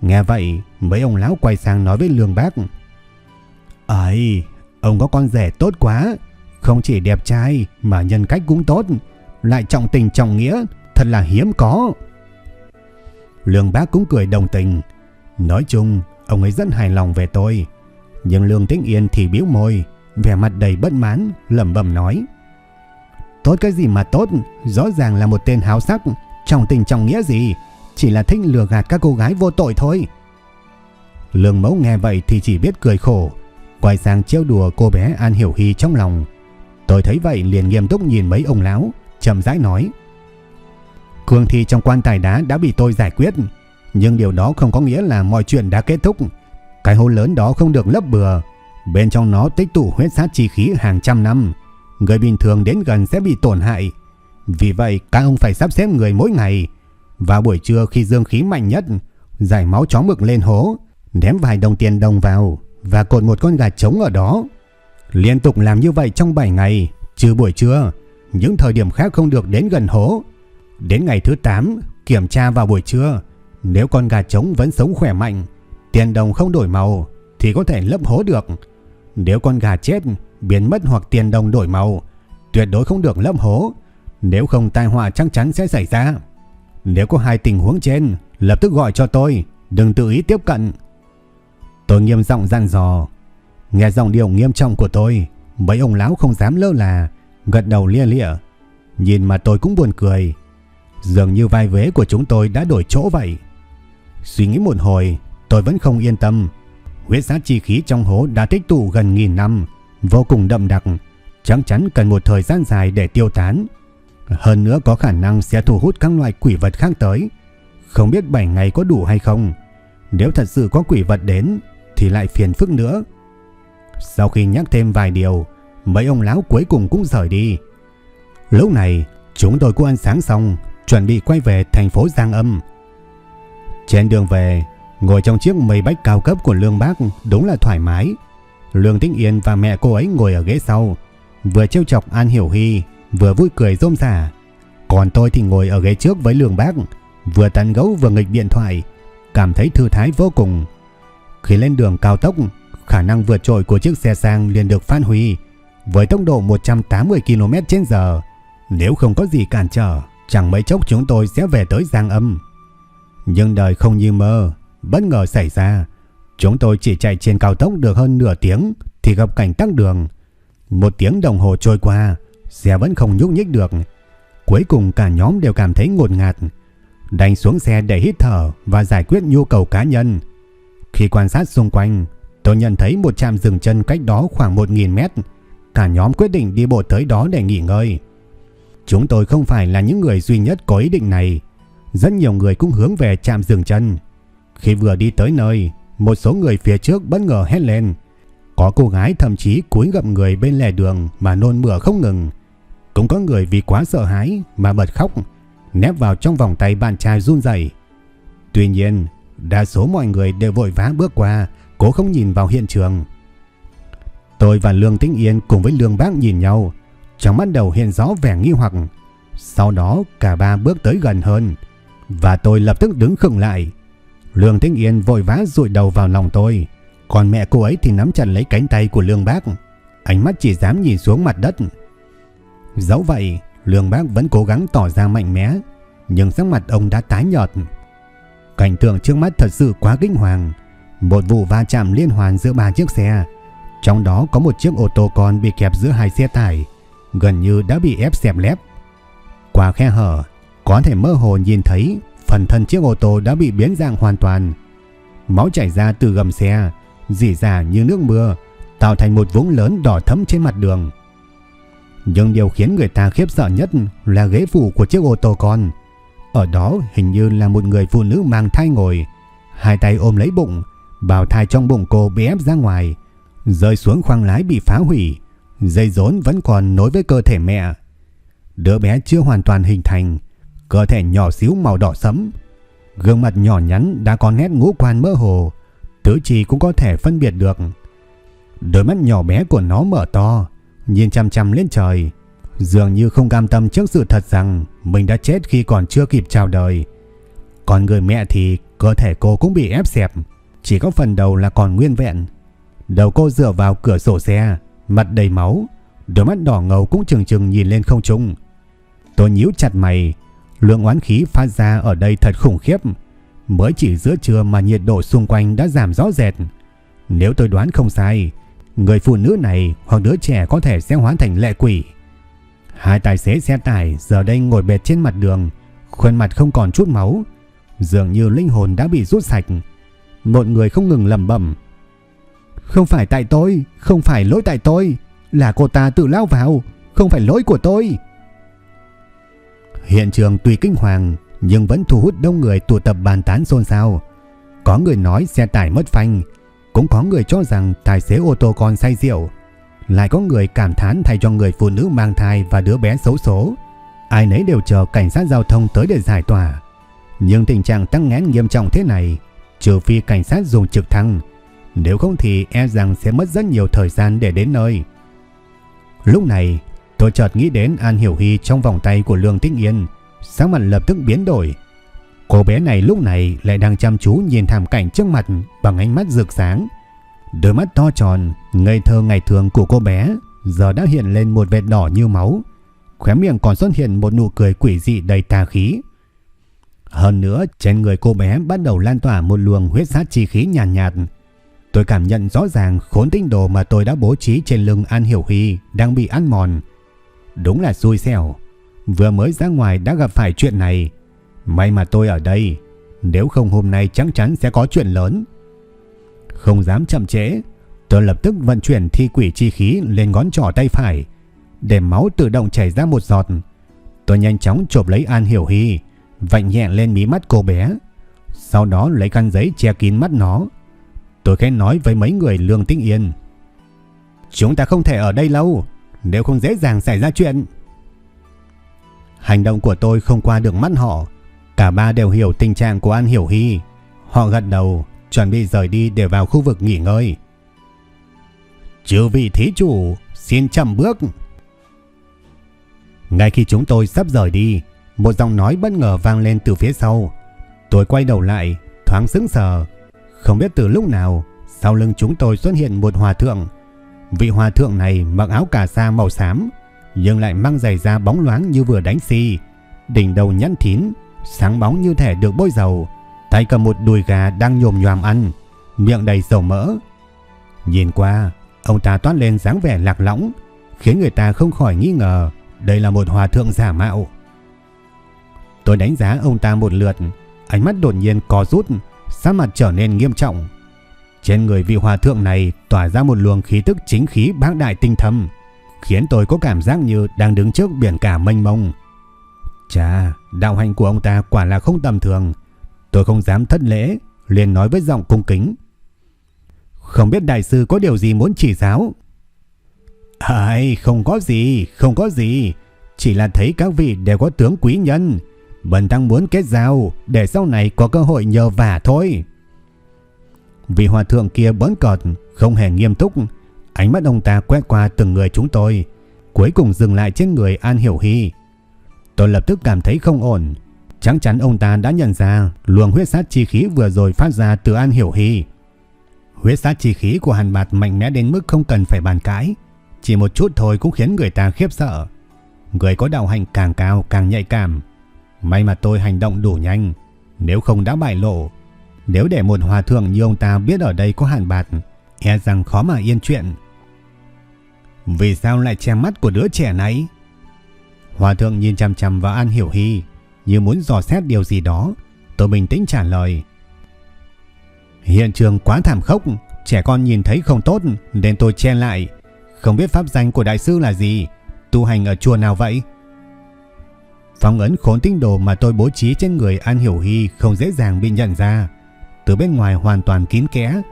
Nghe vậy, mấy ông lão quay sang nói với Lương Bác. Ấy, ông có con rể tốt quá, không chỉ đẹp trai mà nhân cách cũng tốt, lại trọng tình trọng nghĩa, thật là hiếm có. Lương Bác cũng cười đồng tình. Nói chung, ông ấy rất hài lòng về tôi. Nhưng Lương Tĩnh Yên thì biếu môi, vẻ mặt đầy bất mãn, lẩm bẩm nói. Tốt cái gì mà tốt, rõ ràng là một tên háo sắc, trọng tình trọng nghĩa gì, chỉ là thích lừa gạt các cô gái vô tội thôi. Lương mẫu nghe vậy thì chỉ biết cười khổ, quay sang trêu đùa cô bé An Hiểu Hy trong lòng. Tôi thấy vậy liền nghiêm túc nhìn mấy ông lão, chậm rãi nói. Cương thi trong quan tài đá đã bị tôi giải quyết, nhưng điều đó không có nghĩa là mọi chuyện đã kết thúc. Cái hố lớn đó không được lấp bừa, bên trong nó tích tụ huyết sát chi khí hàng trăm năm, người bình thường đến gần sẽ bị tổn hại. Vì vậy, các ông phải sắp xếp người mỗi ngày. Vào buổi trưa khi dương khí mạnh nhất, giải máu chó mực lên hố, ném vài đồng tiền đồng vào và cột một con gà trống ở đó. Liên tục làm như vậy trong 7 ngày, trừ buổi trưa, những thời điểm khác không được đến gần hố. Đến ngày thứ 8, kiểm tra vào buổi trưa, nếu con gà trống vẫn sống khỏe mạnh, tiền đồng không đổi màu thì có thể lấp hố được. Nếu con gà chết, biến mất hoặc tiền đồng đổi màu, tuyệt đối không được lâm hố, nếu không tai họa chắc chắn sẽ xảy ra. Nếu có hai tình huống trên, lập tức gọi cho tôi, đừng tự ý tiếp cận. Tôi nghiêm giọng dặn dò. Nghe giọng điệu nghiêm trọng của tôi, mấy ông lão không dám lơ là, gật đầu lia lịa. Nhìn mà tôi cũng buồn cười. Dường như vai vế của chúng tôi đã đổi chỗ vậy. Suy nghĩ một hồi, tôi vẫn không yên tâm. Huyết sát chi khí trong hố đã tích tụ gần nghìn năm, vô cùng đậm đặc, chắc chắn cần một thời gian dài để tiêu tán. Hơn nữa có khả năng sẽ thu hút các loại quỷ vật khác tới. Không biết 7 ngày có đủ hay không. Nếu thật sự có quỷ vật đến thì lại phiền phức nữa. Sau khi nhắc thêm vài điều, mấy ông lão cuối cùng cũng rời đi. Lúc này, chúng tôi cũng ăn sáng xong, chuẩn bị quay về thành phố Giang Âm. Trên đường về, ngồi trong chiếc mây bách cao cấp của Lương Bác đúng là thoải mái. Lương Tĩnh Yên và mẹ cô ấy ngồi ở ghế sau, vừa trêu chọc An Hiểu Hy, vừa vui cười rôm rả. Còn tôi thì ngồi ở ghế trước với Lương Bác, vừa tán gấu vừa nghịch điện thoại, cảm thấy thư thái vô cùng. Khi lên đường cao tốc, khả năng vượt trội của chiếc xe sang liền được phát huy với tốc độ 180 km/h. Nếu không có gì cản trở, chẳng mấy chốc chúng tôi sẽ về tới Giang Âm. Nhưng đời không như mơ, bất ngờ xảy ra. Chúng tôi chỉ chạy trên cao tốc được hơn nửa tiếng thì gặp cảnh tắc đường. Một tiếng đồng hồ trôi qua, xe vẫn không nhúc nhích được. Cuối cùng cả nhóm đều cảm thấy ngột ngạt. Đành xuống xe để hít thở và giải quyết nhu cầu cá nhân. Khi quan sát xung quanh, tôi nhận thấy một trạm dừng chân cách đó khoảng 1.000 mét. Cả nhóm quyết định đi bộ tới đó để nghỉ ngơi. Chúng tôi không phải là những người duy nhất có ý định này. Rất nhiều người cũng hướng về trạm dừng chân. Khi vừa đi tới nơi, một số người phía trước bất ngờ hét lên. Có cô gái thậm chí cúi gậm người bên lề đường mà nôn mửa không ngừng. Cũng có người vì quá sợ hãi mà bật khóc, nép vào trong vòng tay bạn trai run rẩy. Tuy nhiên, đa số mọi người đều vội vã bước qua, cố không nhìn vào hiện trường. Tôi và Lương Tĩnh Yên cùng với Lương Bác nhìn nhau, trong mắt đầu hiện rõ vẻ nghi hoặc. Sau đó cả ba bước tới gần hơn, và tôi lập tức đứng khựng lại. Lương Thích Yên vội vã rụi đầu vào lòng tôi, còn mẹ cô ấy thì nắm chặt lấy cánh tay của Lương Bác. Ánh mắt chỉ dám nhìn xuống mặt đất. Dẫu vậy, Lương Bác vẫn cố gắng tỏ ra mạnh mẽ, nhưng sắc mặt ông đã tái nhợt. Cảnh tượng trước mắt thật sự quá kinh hoàng. Một vụ va chạm liên hoàn giữa ba chiếc xe, trong đó có một chiếc ô tô con bị kẹp giữa hai xe tải, gần như đã bị ép xẹp lép. Qua khe hở, có thể mơ hồ nhìn thấy phần thân chiếc ô tô đã bị biến dạng hoàn toàn. Máu chảy ra từ gầm xe, dỉ ra như nước mưa, tạo thành một vũng lớn đỏ thẫm trên mặt đường. Nhưng điều khiến người ta khiếp sợ nhất là ghế phụ của chiếc ô tô con. Ở đó hình như là một người phụ nữ mang thai ngồi, hai tay ôm lấy bụng, bào thai trong bụng cô bị ép ra ngoài, rơi xuống khoang lái bị phá hủy, dây rốn vẫn còn nối với cơ thể mẹ. Đứa bé chưa hoàn toàn hình thành, cơ thể nhỏ xíu màu đỏ sẫm, gương mặt nhỏ nhắn đã có nét ngũ quan mơ hồ, tứ chi cũng có thể phân biệt được. Đôi mắt nhỏ bé của nó mở to, nhìn chăm chăm lên trời, dường như không cam tâm trước sự thật rằng mình đã chết khi còn chưa kịp chào đời. Còn người mẹ thì cơ thể cô cũng bị ép xẹp, chỉ có phần đầu là còn nguyên vẹn. Đầu cô dựa vào cửa sổ xe, mặt đầy máu, đôi mắt đỏ ngầu cũng chừng chừng nhìn lên không trung. Tôi nhíu chặt mày, lượng oán khí phát ra ở đây thật khủng khiếp. Mới chỉ giữa trưa mà nhiệt độ xung quanh đã giảm rõ rệt. Nếu tôi đoán không sai, người phụ nữ này hoặc đứa trẻ có thể sẽ hóa thành lệ quỷ. Hai tài xế xe tải giờ đây ngồi bệt trên mặt đường, khuôn mặt không còn chút máu, dường như linh hồn đã bị rút sạch. Một người không ngừng lầm bẩm Không phải tại tôi, không phải lỗi tại tôi, là cô ta tự lao vào, không phải lỗi của tôi. Hiện trường tuy kinh hoàng nhưng vẫn thu hút đông người tụ tập bàn tán xôn xao. Có người nói xe tải mất phanh, cũng có người cho rằng tài xế ô tô con say rượu. Lại có người cảm thán thay cho người phụ nữ mang thai và đứa bé xấu số. Ai nấy đều chờ cảnh sát giao thông tới để giải tỏa. Nhưng tình trạng tăng nghẽn nghiêm trọng thế này, trừ phi cảnh sát dùng trực thăng, nếu không thì e rằng sẽ mất rất nhiều thời gian để đến nơi. Lúc này, tôi chợt nghĩ đến An Hiểu Hy trong vòng tay của Lương Tĩnh Yên, sáng mặt lập tức biến đổi. Cô bé này lúc này lại đang chăm chú nhìn thảm cảnh trước mặt bằng ánh mắt rực sáng. Đôi mắt to tròn, ngây thơ ngày thường của cô bé giờ đã hiện lên một vệt đỏ như máu. Khóe miệng còn xuất hiện một nụ cười quỷ dị đầy tà khí. Hơn nữa, trên người cô bé bắt đầu lan tỏa một luồng huyết sát chi khí nhàn nhạt, nhạt. Tôi cảm nhận rõ ràng khốn tinh đồ mà tôi đã bố trí trên lưng An Hiểu Huy đang bị ăn mòn. Đúng là xui xẻo. Vừa mới ra ngoài đã gặp phải chuyện này. May mà tôi ở đây. Nếu không hôm nay chắc chắn sẽ có chuyện lớn. Không dám chậm trễ. Tôi lập tức vận chuyển thi quỷ chi khí lên ngón trỏ tay phải. Để máu tự động chảy ra một giọt. Tôi nhanh chóng chộp lấy An Hiểu Hy. Vạnh nhẹ lên mí mắt cô bé. Sau đó lấy khăn giấy che kín mắt nó. Tôi khẽ nói với mấy người lương tĩnh yên. Chúng ta không thể ở đây lâu. Nếu không dễ dàng xảy ra chuyện. Hành động của tôi không qua được mắt họ. Cả ba đều hiểu tình trạng của An Hiểu Hy. Họ gật đầu, chuẩn bị rời đi để vào khu vực nghỉ ngơi. Chư vị thí chủ, xin chậm bước. Ngay khi chúng tôi sắp rời đi, một giọng nói bất ngờ vang lên từ phía sau. Tôi quay đầu lại, thoáng sững sờ. Không biết từ lúc nào, sau lưng chúng tôi xuất hiện một hòa thượng. Vị hòa thượng này mặc áo cà sa màu xám, nhưng lại mang giày da bóng loáng như vừa đánh xi, đỉnh đầu nhăn thín, sáng bóng như thể được bôi dầu. tay cầm một đùi gà đang nhồm nhòm ăn, miệng đầy dầu mỡ. Nhìn qua, ông ta toát lên dáng vẻ lạc lõng, khiến người ta không khỏi nghi ngờ đây là một hòa thượng giả mạo. Tôi đánh giá ông ta một lượt, ánh mắt đột nhiên co rút, sắc mặt trở nên nghiêm trọng. Trên người vị hòa thượng này tỏa ra một luồng khí tức chính khí bác đại tinh thâm, khiến tôi có cảm giác như đang đứng trước biển cả mênh mông. Chà, đạo hành của ông ta quả là không tầm thường. Tôi không dám thất lễ, liền nói với giọng cung kính. Không biết đại sư có điều gì muốn chỉ giáo? Ai, không có gì, không có gì. Chỉ là thấy các vị đều có tướng quý nhân. Bần tăng muốn kết giao để sau này có cơ hội nhờ vả thôi vì hòa thượng kia bỡn cợt, không hề nghiêm túc. Ánh mắt ông ta quét qua từng người chúng tôi. Cuối cùng dừng lại trên người An Hiểu Hy. Tôi lập tức cảm thấy không ổn. Chắc chắn ông ta đã nhận ra luồng huyết sát chi khí vừa rồi phát ra từ An Hiểu Hy. Huyết sát chi khí của Hàn Bạt mạnh mẽ đến mức không cần phải bàn cãi. Chỉ một chút thôi cũng khiến người ta khiếp sợ. Người có đạo hành càng cao càng nhạy cảm. May mà tôi hành động đủ nhanh. Nếu không đã bại lộ. Nếu để một hòa thượng như ông ta biết ở đây có Hàn Bạt, e rằng khó mà yên chuyện. Vì sao lại che mắt của đứa trẻ này? Hòa thượng nhìn chằm chằm vào An Hiểu Hy như muốn dò xét điều gì đó. Tôi bình tĩnh trả lời. Hiện trường quá thảm khốc, trẻ con nhìn thấy không tốt nên tôi che lại. Không biết pháp danh của đại sư là gì, tu hành ở chùa nào vậy? Phong ấn khốn tinh đồ mà tôi bố trí trên người An Hiểu Hy không dễ dàng bị nhận ra. Từ bên ngoài hoàn toàn kín kẽ,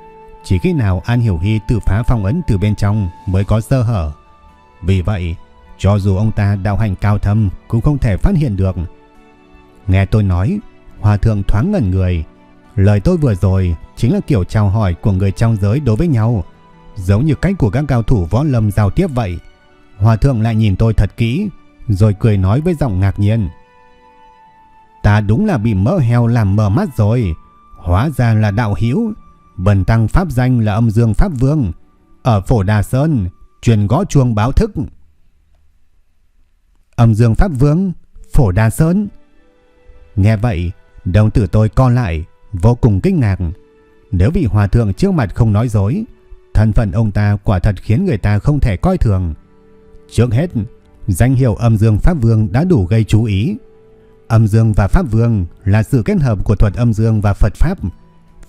chỉ khi nào An Hiểu Hy tự phá phong ấn từ bên trong mới có sơ hở. Vì vậy, cho dù ông ta đạo hành cao thâm cũng không thể phát hiện được. Nghe tôi nói, hòa thượng thoáng ngẩn người. Lời tôi vừa rồi chính là kiểu chào hỏi của người trong giới đối với nhau. Giống như cách của các cao thủ võ lâm giao tiếp vậy. Hòa thượng lại nhìn tôi thật kỹ, rồi cười nói với giọng ngạc nhiên. Ta đúng là bị mỡ heo làm mờ mắt rồi. Hóa ra là đạo hiếu. Bần tăng pháp danh là âm dương pháp vương. Ở phổ Đà Sơn, truyền gõ chuông báo thức. Âm dương pháp vương, phổ Đà Sơn. Nghe vậy, đồng tử tôi co lại, vô cùng kinh ngạc. Nếu vị hòa thượng trước mặt không nói dối, thân phận ông ta quả thật khiến người ta không thể coi thường. Trước hết, danh hiệu âm dương pháp vương đã đủ gây chú ý. Âm dương và pháp vương là sự kết hợp của thuật âm dương và Phật pháp.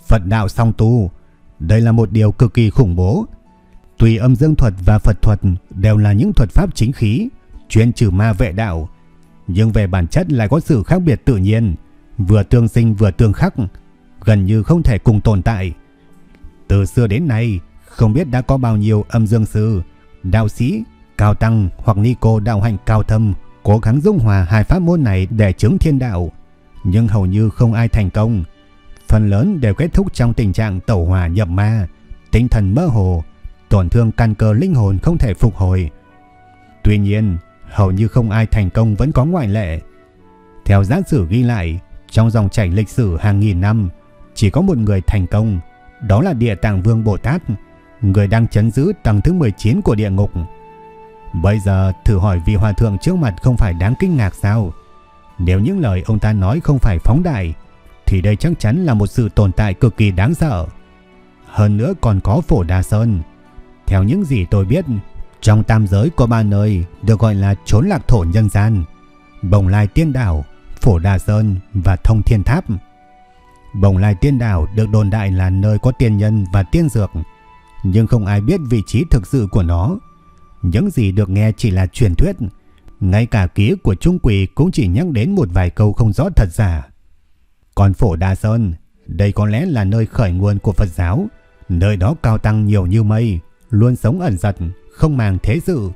Phật đạo song tu, đây là một điều cực kỳ khủng bố. Tùy âm dương thuật và Phật thuật đều là những thuật pháp chính khí, chuyên trừ ma vệ đạo, nhưng về bản chất lại có sự khác biệt tự nhiên, vừa tương sinh vừa tương khắc, gần như không thể cùng tồn tại. Từ xưa đến nay, không biết đã có bao nhiêu âm dương sư, đạo sĩ, cao tăng hoặc ni cô đạo hành cao thâm cố gắng dung hòa hai pháp môn này để chứng thiên đạo, nhưng hầu như không ai thành công. Phần lớn đều kết thúc trong tình trạng tẩu hòa nhập ma, tinh thần mơ hồ, tổn thương căn cơ linh hồn không thể phục hồi. Tuy nhiên, hầu như không ai thành công vẫn có ngoại lệ. Theo giá sử ghi lại, trong dòng chảy lịch sử hàng nghìn năm, chỉ có một người thành công, đó là Địa Tạng Vương Bồ Tát, người đang chấn giữ tầng thứ 19 của địa ngục. Bây giờ thử hỏi vị hòa thượng trước mặt không phải đáng kinh ngạc sao? Nếu những lời ông ta nói không phải phóng đại, thì đây chắc chắn là một sự tồn tại cực kỳ đáng sợ. Hơn nữa còn có phổ đa sơn. Theo những gì tôi biết, trong tam giới có ba nơi được gọi là trốn lạc thổ nhân gian, Bồng Lai Tiên Đảo, Phổ đa Sơn và Thông Thiên Tháp. Bồng Lai Tiên Đảo được đồn đại là nơi có tiên nhân và tiên dược, nhưng không ai biết vị trí thực sự của nó. Những gì được nghe chỉ là truyền thuyết, ngay cả ký của Trung Quỷ cũng chỉ nhắc đến một vài câu không rõ thật giả. Còn Phổ đa Sơn, đây có lẽ là nơi khởi nguồn của Phật giáo, nơi đó cao tăng nhiều như mây, luôn sống ẩn giật, không màng thế sự.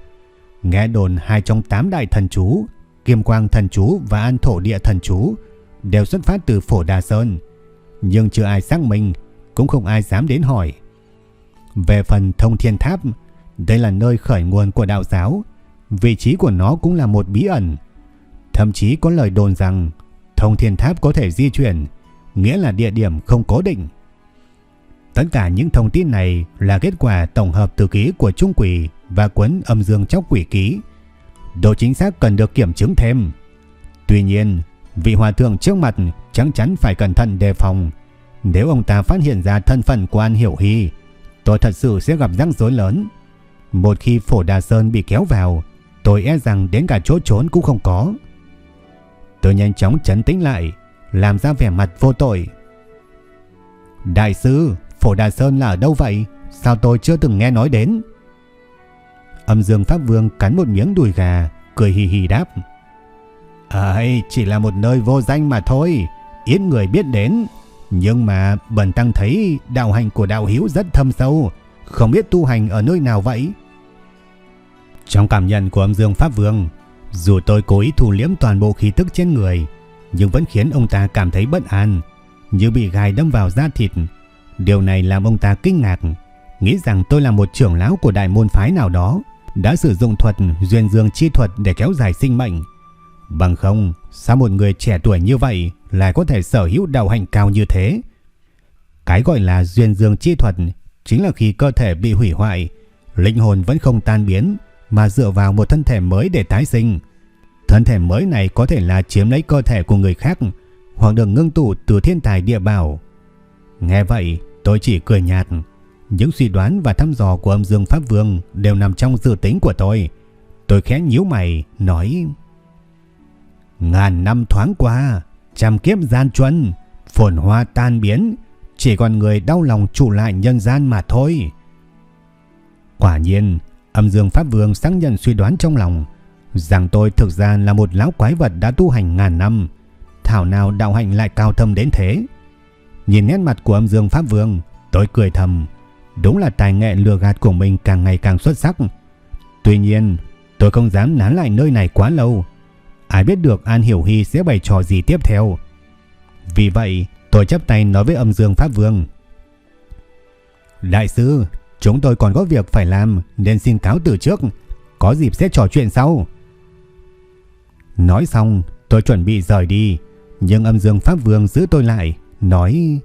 Nghe đồn hai trong tám đại thần chú, Kim Quang thần chú và An Thổ Địa thần chú đều xuất phát từ Phổ đa Sơn, nhưng chưa ai xác minh, cũng không ai dám đến hỏi. Về phần Thông Thiên Tháp, đây là nơi khởi nguồn của đạo giáo, vị trí của nó cũng là một bí ẩn. Thậm chí có lời đồn rằng Thông Thiên Tháp có thể di chuyển, nghĩa là địa điểm không cố định. Tất cả những thông tin này là kết quả tổng hợp từ ký của Trung Quỷ và cuốn âm dương chóc quỷ ký. Độ chính xác cần được kiểm chứng thêm. Tuy nhiên, vị hòa thượng trước mặt chắc chắn phải cẩn thận đề phòng. Nếu ông ta phát hiện ra thân phận của An Hiểu Hy, tôi thật sự sẽ gặp rắc rối lớn. Một khi phổ Đà Sơn bị kéo vào, tôi e rằng đến cả chỗ trốn cũng không có. Tôi nhanh chóng chấn tĩnh lại, làm ra vẻ mặt vô tội. Đại sư, phổ Đà Sơn là ở đâu vậy? Sao tôi chưa từng nghe nói đến? Âm dương Pháp Vương cắn một miếng đùi gà, cười hì hì đáp. Ấy, chỉ là một nơi vô danh mà thôi, ít người biết đến. Nhưng mà bần tăng thấy đạo hành của đạo hiếu rất thâm sâu, không biết tu hành ở nơi nào vậy. Trong cảm nhận của âm dương Pháp Vương, dù tôi cố ý thu liếm toàn bộ khí tức trên người, nhưng vẫn khiến ông ta cảm thấy bất an, như bị gai đâm vào da thịt. Điều này làm ông ta kinh ngạc, nghĩ rằng tôi là một trưởng lão của đại môn phái nào đó, đã sử dụng thuật duyên dương chi thuật để kéo dài sinh mệnh. Bằng không, sao một người trẻ tuổi như vậy lại có thể sở hữu đạo hạnh cao như thế? Cái gọi là duyên dương chi thuật chính là khi cơ thể bị hủy hoại, linh hồn vẫn không tan biến mà dựa vào một thân thể mới để tái sinh. Thân thể mới này có thể là chiếm lấy cơ thể của người khác hoặc được ngưng tụ từ thiên tài địa bảo. Nghe vậy, tôi chỉ cười nhạt. Những suy đoán và thăm dò của âm dương Pháp Vương đều nằm trong dự tính của tôi. Tôi khẽ nhíu mày, nói... Ngàn năm thoáng qua, trăm kiếp gian truân, phồn hoa tan biến, chỉ còn người đau lòng trụ lại nhân gian mà thôi. Quả nhiên, âm dương Pháp Vương xác nhận suy đoán trong lòng, rằng tôi thực ra là một lão quái vật đã tu hành ngàn năm, thảo nào đạo hạnh lại cao thâm đến thế. Nhìn nét mặt của âm dương Pháp Vương, tôi cười thầm, đúng là tài nghệ lừa gạt của mình càng ngày càng xuất sắc. Tuy nhiên, tôi không dám nán lại nơi này quá lâu, Ai biết được An Hiểu Hy sẽ bày trò gì tiếp theo. Vì vậy, tôi chấp tay nói với âm dương Pháp Vương. Đại sư, chúng tôi còn có việc phải làm nên xin cáo từ trước. Có dịp sẽ trò chuyện sau. Nói xong, tôi chuẩn bị rời đi. Nhưng âm dương Pháp Vương giữ tôi lại, nói...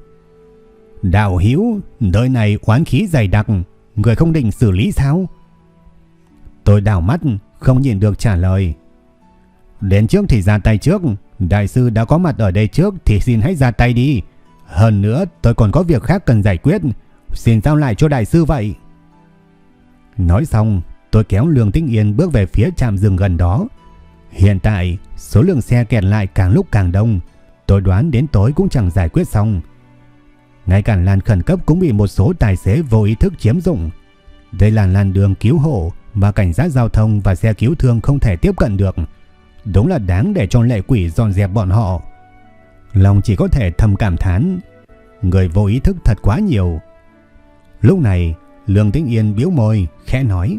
Đạo Hiếu, nơi này oán khí dày đặc, người không định xử lý sao? Tôi đảo mắt, không nhìn được trả lời. Đến trước thì ra tay trước, đại sư đã có mặt ở đây trước thì xin hãy ra tay đi. Hơn nữa tôi còn có việc khác cần giải quyết, xin giao lại cho đại sư vậy. Nói xong, tôi kéo Lương Tĩnh Yên bước về phía trạm rừng gần đó. Hiện tại, số lượng xe kẹt lại càng lúc càng đông, tôi đoán đến tối cũng chẳng giải quyết xong. Ngay cả làn khẩn cấp cũng bị một số tài xế vô ý thức chiếm dụng. Đây là làn đường cứu hộ mà cảnh sát giao thông và xe cứu thương không thể tiếp cận được. Đúng là đáng để cho lệ quỷ dọn dẹp bọn họ. Lòng chỉ có thể thầm cảm thán. Người vô ý thức thật quá nhiều. Lúc này, Lương Tĩnh Yên biếu môi, khẽ nói.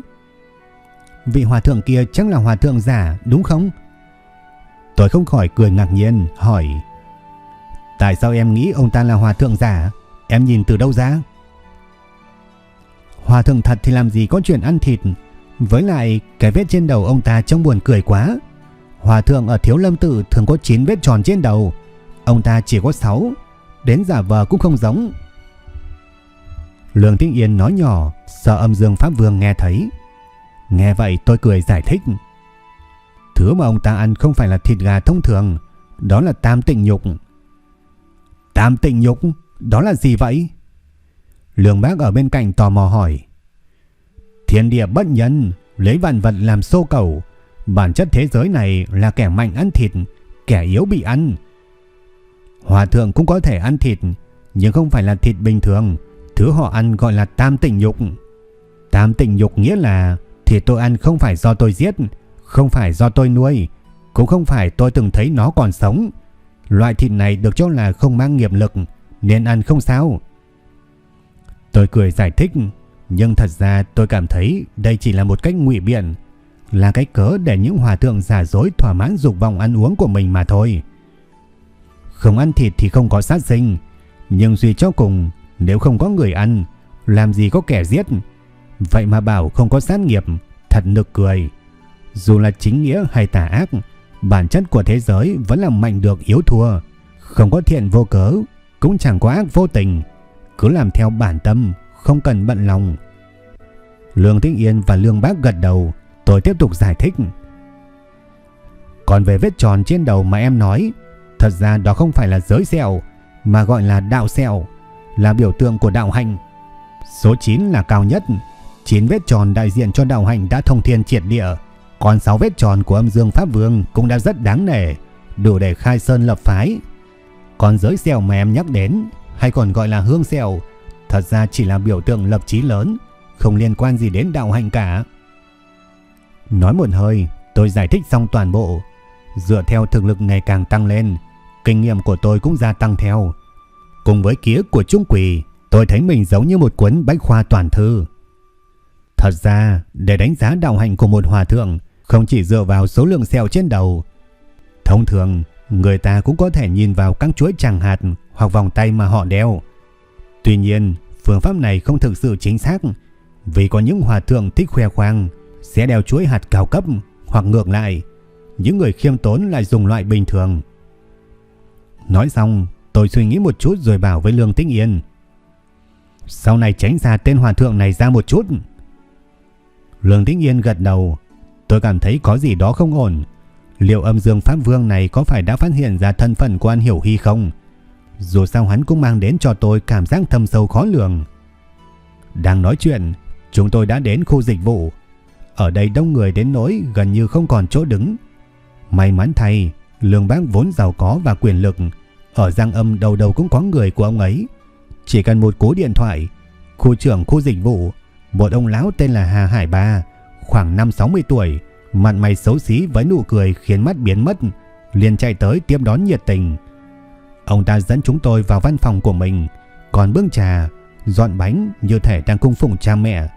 Vị hòa thượng kia chắc là hòa thượng giả, đúng không? Tôi không khỏi cười ngạc nhiên, hỏi. Tại sao em nghĩ ông ta là hòa thượng giả? Em nhìn từ đâu ra? Hòa thượng thật thì làm gì có chuyện ăn thịt. Với lại, cái vết trên đầu ông ta trông buồn cười quá. Hòa thượng ở Thiếu Lâm Tự thường có 9 vết tròn trên đầu, ông ta chỉ có 6, đến giả vờ cũng không giống. Lương Tĩnh Yên nói nhỏ, sợ âm dương Pháp Vương nghe thấy. Nghe vậy tôi cười giải thích. Thứ mà ông ta ăn không phải là thịt gà thông thường, đó là tam tịnh nhục. Tam tịnh nhục? Đó là gì vậy? Lương Bác ở bên cạnh tò mò hỏi. Thiên địa bất nhân, lấy vạn vật làm xô cầu, Bản chất thế giới này là kẻ mạnh ăn thịt, kẻ yếu bị ăn. Hòa thượng cũng có thể ăn thịt, nhưng không phải là thịt bình thường. Thứ họ ăn gọi là tam tịnh nhục. Tam tịnh nhục nghĩa là thịt tôi ăn không phải do tôi giết, không phải do tôi nuôi, cũng không phải tôi từng thấy nó còn sống. Loại thịt này được cho là không mang nghiệp lực, nên ăn không sao. Tôi cười giải thích, nhưng thật ra tôi cảm thấy đây chỉ là một cách ngụy biện là cái cớ để những hòa thượng giả dối thỏa mãn dục vọng ăn uống của mình mà thôi. Không ăn thịt thì không có sát sinh, nhưng suy cho cùng, nếu không có người ăn, làm gì có kẻ giết. Vậy mà bảo không có sát nghiệp, thật nực cười. Dù là chính nghĩa hay tà ác, bản chất của thế giới vẫn là mạnh được yếu thua. Không có thiện vô cớ, cũng chẳng có ác vô tình. Cứ làm theo bản tâm, không cần bận lòng. Lương Tĩnh Yên và Lương Bác gật đầu, Tôi tiếp tục giải thích. Còn về vết tròn trên đầu mà em nói, Thật ra đó không phải là giới sẹo mà gọi là đạo sẹo, là biểu tượng của đạo hành. Số 9 là cao nhất, 9 vết tròn đại diện cho đạo hành đã thông thiên triệt địa, còn 6 vết tròn của âm dương Pháp Vương cũng đã rất đáng nể, đủ để khai sơn lập phái. Còn giới sẹo mà em nhắc đến, hay còn gọi là hương sẹo, thật ra chỉ là biểu tượng lập chí lớn, không liên quan gì đến đạo hành cả. Nói một hơi, tôi giải thích xong toàn bộ. Dựa theo thực lực ngày càng tăng lên, kinh nghiệm của tôi cũng gia tăng theo. Cùng với ký ức của Trung quỳ, tôi thấy mình giống như một cuốn bách khoa toàn thư. Thật ra, để đánh giá đạo hành của một hòa thượng, không chỉ dựa vào số lượng sẹo trên đầu. Thông thường, người ta cũng có thể nhìn vào các chuỗi tràng hạt hoặc vòng tay mà họ đeo. Tuy nhiên, phương pháp này không thực sự chính xác, vì có những hòa thượng thích khoe khoang sẽ đeo chuỗi hạt cao cấp hoặc ngược lại, những người khiêm tốn lại dùng loại bình thường. Nói xong, tôi suy nghĩ một chút rồi bảo với Lương Tĩnh Yên. Sau này tránh xa tên hòa thượng này ra một chút. Lương Tĩnh Yên gật đầu. Tôi cảm thấy có gì đó không ổn. Liệu âm dương Pháp Vương này có phải đã phát hiện ra thân phận của An Hiểu Hy không? Dù sao hắn cũng mang đến cho tôi cảm giác thâm sâu khó lường. Đang nói chuyện, chúng tôi đã đến khu dịch vụ. Ở đây đông người đến nỗi gần như không còn chỗ đứng. May mắn thay, Lương Bác vốn giàu có và quyền lực, ở Giang Âm đầu đầu cũng có người của ông ấy. Chỉ cần một cú điện thoại, khu trưởng khu dịch vụ, một ông lão tên là Hà Hải Ba, khoảng 5-60 tuổi, mặt mày xấu xí với nụ cười khiến mắt biến mất, liền chạy tới tiếp đón nhiệt tình. Ông ta dẫn chúng tôi vào văn phòng của mình, còn bưng trà, dọn bánh như thể đang cung phụng cha mẹ.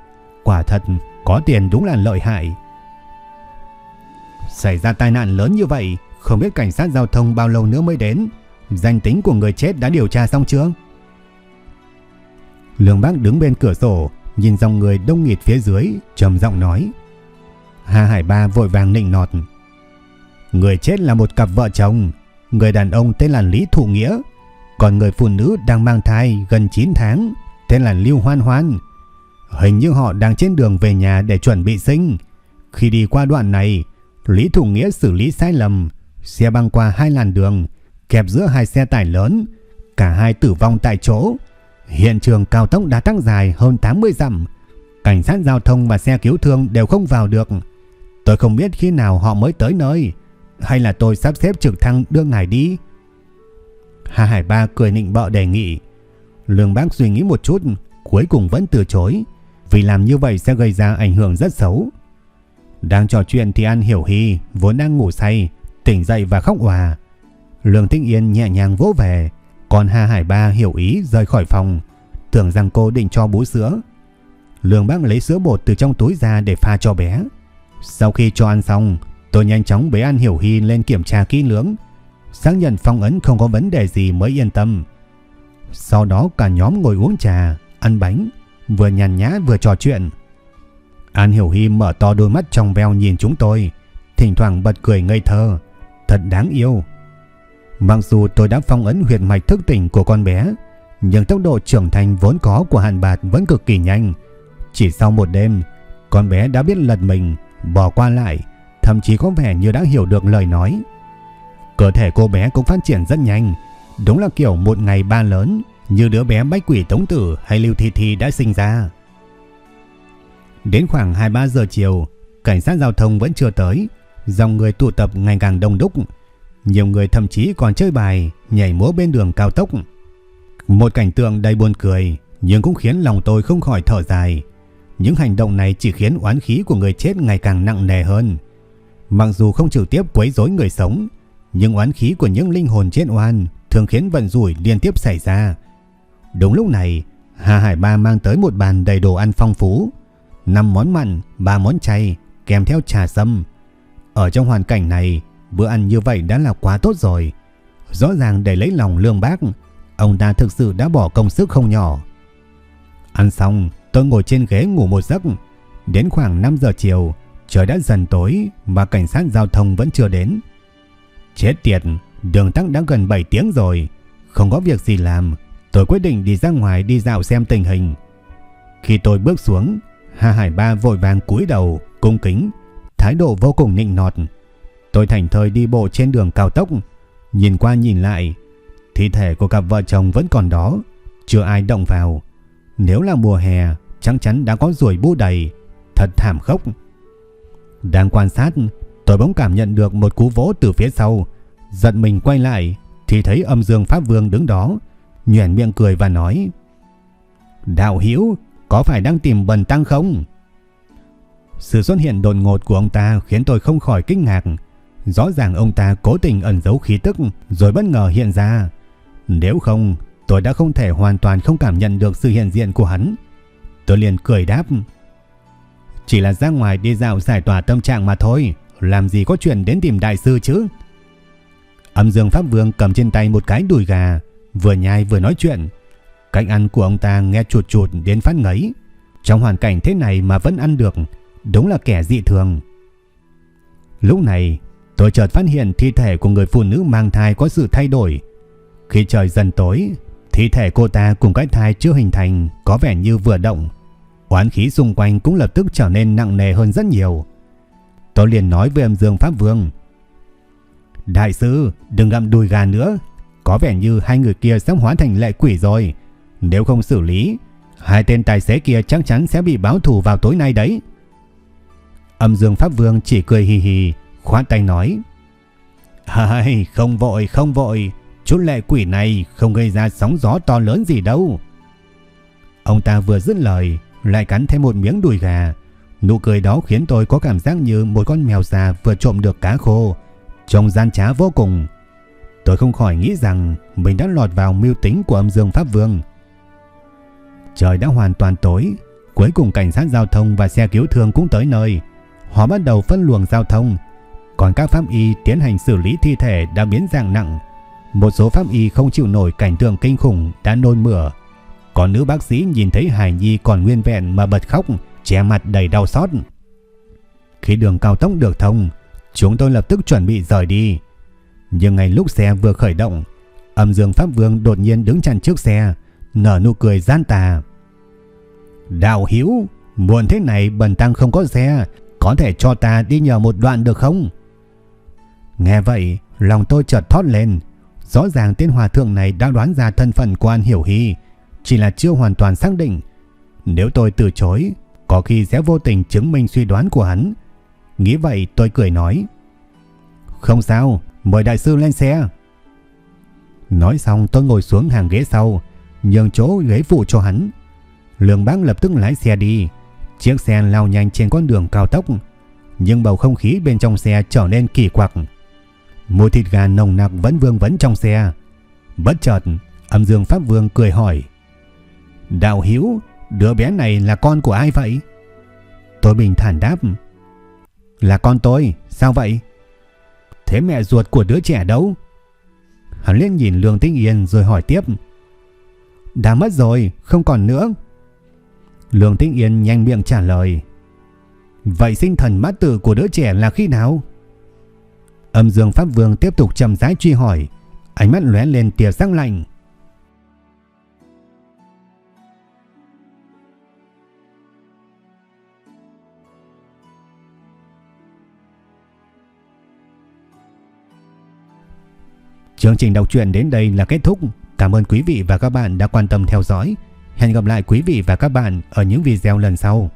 Quả thật, có tiền đúng là lợi hại. Xảy ra tai nạn lớn như vậy, không biết cảnh sát giao thông bao lâu nữa mới đến. Danh tính của người chết đã điều tra xong chưa? Lương Bác đứng bên cửa sổ, nhìn dòng người đông nghịt phía dưới, trầm giọng nói. Hà Hải Ba vội vàng nịnh nọt. Người chết là một cặp vợ chồng, người đàn ông tên là Lý Thụ Nghĩa, còn người phụ nữ đang mang thai gần 9 tháng, tên là Lưu Hoan Hoan. Hình như họ đang trên đường về nhà để chuẩn bị sinh. Khi đi qua đoạn này, Lý Thụ Nghĩa xử lý sai lầm, xe băng qua hai làn đường, kẹp giữa hai xe tải lớn, cả hai tử vong tại chỗ. Hiện trường cao tốc đã tăng dài hơn 80 dặm. Cảnh sát giao thông và xe cứu thương đều không vào được. Tôi không biết khi nào họ mới tới nơi, hay là tôi sắp xếp trực thăng đưa ngài đi. Hà Hải Ba cười nịnh bợ đề nghị. Lương Bác suy nghĩ một chút, cuối cùng vẫn từ chối, vì làm như vậy sẽ gây ra ảnh hưởng rất xấu. Đang trò chuyện thì An Hiểu Hy vốn đang ngủ say, tỉnh dậy và khóc hòa. Lương Thích Yên nhẹ nhàng vỗ về, còn Hà Hải Ba hiểu ý rời khỏi phòng, tưởng rằng cô định cho bú sữa. Lương Bác lấy sữa bột từ trong túi ra để pha cho bé. Sau khi cho ăn xong, tôi nhanh chóng bế An Hiểu Hy lên kiểm tra kỹ lưỡng, xác nhận phong ấn không có vấn đề gì mới yên tâm. Sau đó cả nhóm ngồi uống trà, ăn bánh, vừa nhàn nhã vừa trò chuyện. An Hiểu Hy mở to đôi mắt trong veo nhìn chúng tôi, thỉnh thoảng bật cười ngây thơ, thật đáng yêu. Mặc dù tôi đã phong ấn huyệt mạch thức tỉnh của con bé, nhưng tốc độ trưởng thành vốn có của Hàn Bạt vẫn cực kỳ nhanh. Chỉ sau một đêm, con bé đã biết lật mình, bỏ qua lại, thậm chí có vẻ như đã hiểu được lời nói. Cơ thể cô bé cũng phát triển rất nhanh, đúng là kiểu một ngày ba lớn, như đứa bé bách quỷ tống tử hay lưu thi thi đã sinh ra. Đến khoảng 2-3 giờ chiều, cảnh sát giao thông vẫn chưa tới, dòng người tụ tập ngày càng đông đúc. Nhiều người thậm chí còn chơi bài, nhảy múa bên đường cao tốc. Một cảnh tượng đầy buồn cười, nhưng cũng khiến lòng tôi không khỏi thở dài. Những hành động này chỉ khiến oán khí của người chết ngày càng nặng nề hơn. Mặc dù không trực tiếp quấy rối người sống, nhưng oán khí của những linh hồn chết oan thường khiến vận rủi liên tiếp xảy ra. Đúng lúc này, Hà Hải Ba mang tới một bàn đầy đồ ăn phong phú, 5 món mặn, 3 món chay, kèm theo trà sâm. Ở trong hoàn cảnh này, bữa ăn như vậy đã là quá tốt rồi. Rõ ràng để lấy lòng lương bác, ông ta thực sự đã bỏ công sức không nhỏ. Ăn xong, tôi ngồi trên ghế ngủ một giấc. Đến khoảng 5 giờ chiều, trời đã dần tối mà cảnh sát giao thông vẫn chưa đến. Chết tiệt, đường tắc đã gần 7 tiếng rồi. Không có việc gì làm, tôi quyết định đi ra ngoài đi dạo xem tình hình. Khi tôi bước xuống, Hà Hải Ba vội vàng cúi đầu, cung kính, thái độ vô cùng nịnh nọt. Tôi thành thời đi bộ trên đường cao tốc, Nhìn qua nhìn lại, thi thể của cặp vợ chồng vẫn còn đó, chưa ai động vào. Nếu là mùa hè, chắc chắn đã có ruồi bu đầy, thật thảm khốc. Đang quan sát, tôi bỗng cảm nhận được một cú vỗ từ phía sau, giật mình quay lại thì thấy âm dương Pháp Vương đứng đó, nhoẻn miệng cười và nói Đạo hữu, có phải đang tìm bần tăng không? Sự xuất hiện đột ngột của ông ta khiến tôi không khỏi kinh ngạc. Rõ ràng ông ta cố tình ẩn giấu khí tức rồi bất ngờ hiện ra. Nếu không, tôi đã không thể hoàn toàn không cảm nhận được sự hiện diện của hắn. Tôi liền cười đáp. Chỉ là ra ngoài đi dạo giải tỏa tâm trạng mà thôi, làm gì có chuyện đến tìm đại sư chứ? Âm dương Pháp Vương cầm trên tay một cái đùi gà, vừa nhai vừa nói chuyện. Cách ăn của ông ta nghe chuột chuột đến phát ngấy. Trong hoàn cảnh thế này mà vẫn ăn được, đúng là kẻ dị thường. Lúc này, tôi chợt phát hiện thi thể của người phụ nữ mang thai có sự thay đổi. Khi trời dần tối, thi thể cô ta cùng cái thai chưa hình thành có vẻ như vừa động. Oán khí xung quanh cũng lập tức trở nên nặng nề hơn rất nhiều. Tôi liền nói với âm dương Pháp Vương. Đại sư, đừng gặm đùi gà nữa. Có vẻ như hai người kia sắp hóa thành lệ quỷ rồi. Nếu không xử lý, hai tên tài xế kia chắc chắn sẽ bị báo thù vào tối nay đấy. Âm dương Pháp Vương chỉ cười hì hì, khoát tay nói. Hai, không vội, không vội. Chút lệ quỷ này không gây ra sóng gió to lớn gì đâu. Ông ta vừa dứt lời, lại cắn thêm một miếng đùi gà. Nụ cười đó khiến tôi có cảm giác như một con mèo già vừa trộm được cá khô. Trông gian trá vô cùng. Tôi không khỏi nghĩ rằng mình đã lọt vào mưu tính của âm dương Pháp Vương. Trời đã hoàn toàn tối. Cuối cùng cảnh sát giao thông và xe cứu thương cũng tới nơi. Họ bắt đầu phân luồng giao thông. Còn các pháp y tiến hành xử lý thi thể đã biến dạng nặng. Một số pháp y không chịu nổi cảnh tượng kinh khủng đã nôn mửa. Còn nữ bác sĩ nhìn thấy Hải Nhi còn nguyên vẹn mà bật khóc, che mặt đầy đau xót. Khi đường cao tốc được thông, chúng tôi lập tức chuẩn bị rời đi. Nhưng ngay lúc xe vừa khởi động, âm dương Pháp Vương đột nhiên đứng chặn trước xe, nở nụ cười gian tà. Đạo Hiếu, muộn thế này bần tăng không có xe, có thể cho ta đi nhờ một đoạn được không? Nghe vậy, lòng tôi chợt thót lên. Rõ ràng tên hòa thượng này đã đoán ra thân phận của An Hiểu Hy, chỉ là chưa hoàn toàn xác định. Nếu tôi từ chối, có khi sẽ vô tình chứng minh suy đoán của hắn. Nghĩ vậy tôi cười nói. Không sao, mời đại sư lên xe. Nói xong tôi ngồi xuống hàng ghế sau, nhường chỗ ghế phụ cho hắn. Lương bác lập tức lái xe đi. Chiếc xe lao nhanh trên con đường cao tốc, nhưng bầu không khí bên trong xe trở nên kỳ quặc. Mùi thịt gà nồng nặc vẫn vương vấn trong xe. Bất chợt, âm dương Pháp Vương cười hỏi. Đạo Hiếu, đứa bé này là con của ai vậy? Tôi bình thản đáp. Là con tôi, sao vậy? Thế mẹ ruột của đứa trẻ đâu? Hắn liên nhìn Lương Tĩnh Yên rồi hỏi tiếp. Đã mất rồi, không còn nữa. Lương Tĩnh Yên nhanh miệng trả lời. Vậy sinh thần mát tử của đứa trẻ là khi nào? Âm dương Pháp Vương tiếp tục trầm rãi truy hỏi. Ánh mắt lóe lên tia sắc lạnh. Chương trình đọc truyện đến đây là kết thúc. Cảm ơn quý vị và các bạn đã quan tâm theo dõi. Hẹn gặp lại quý vị và các bạn ở những video lần sau.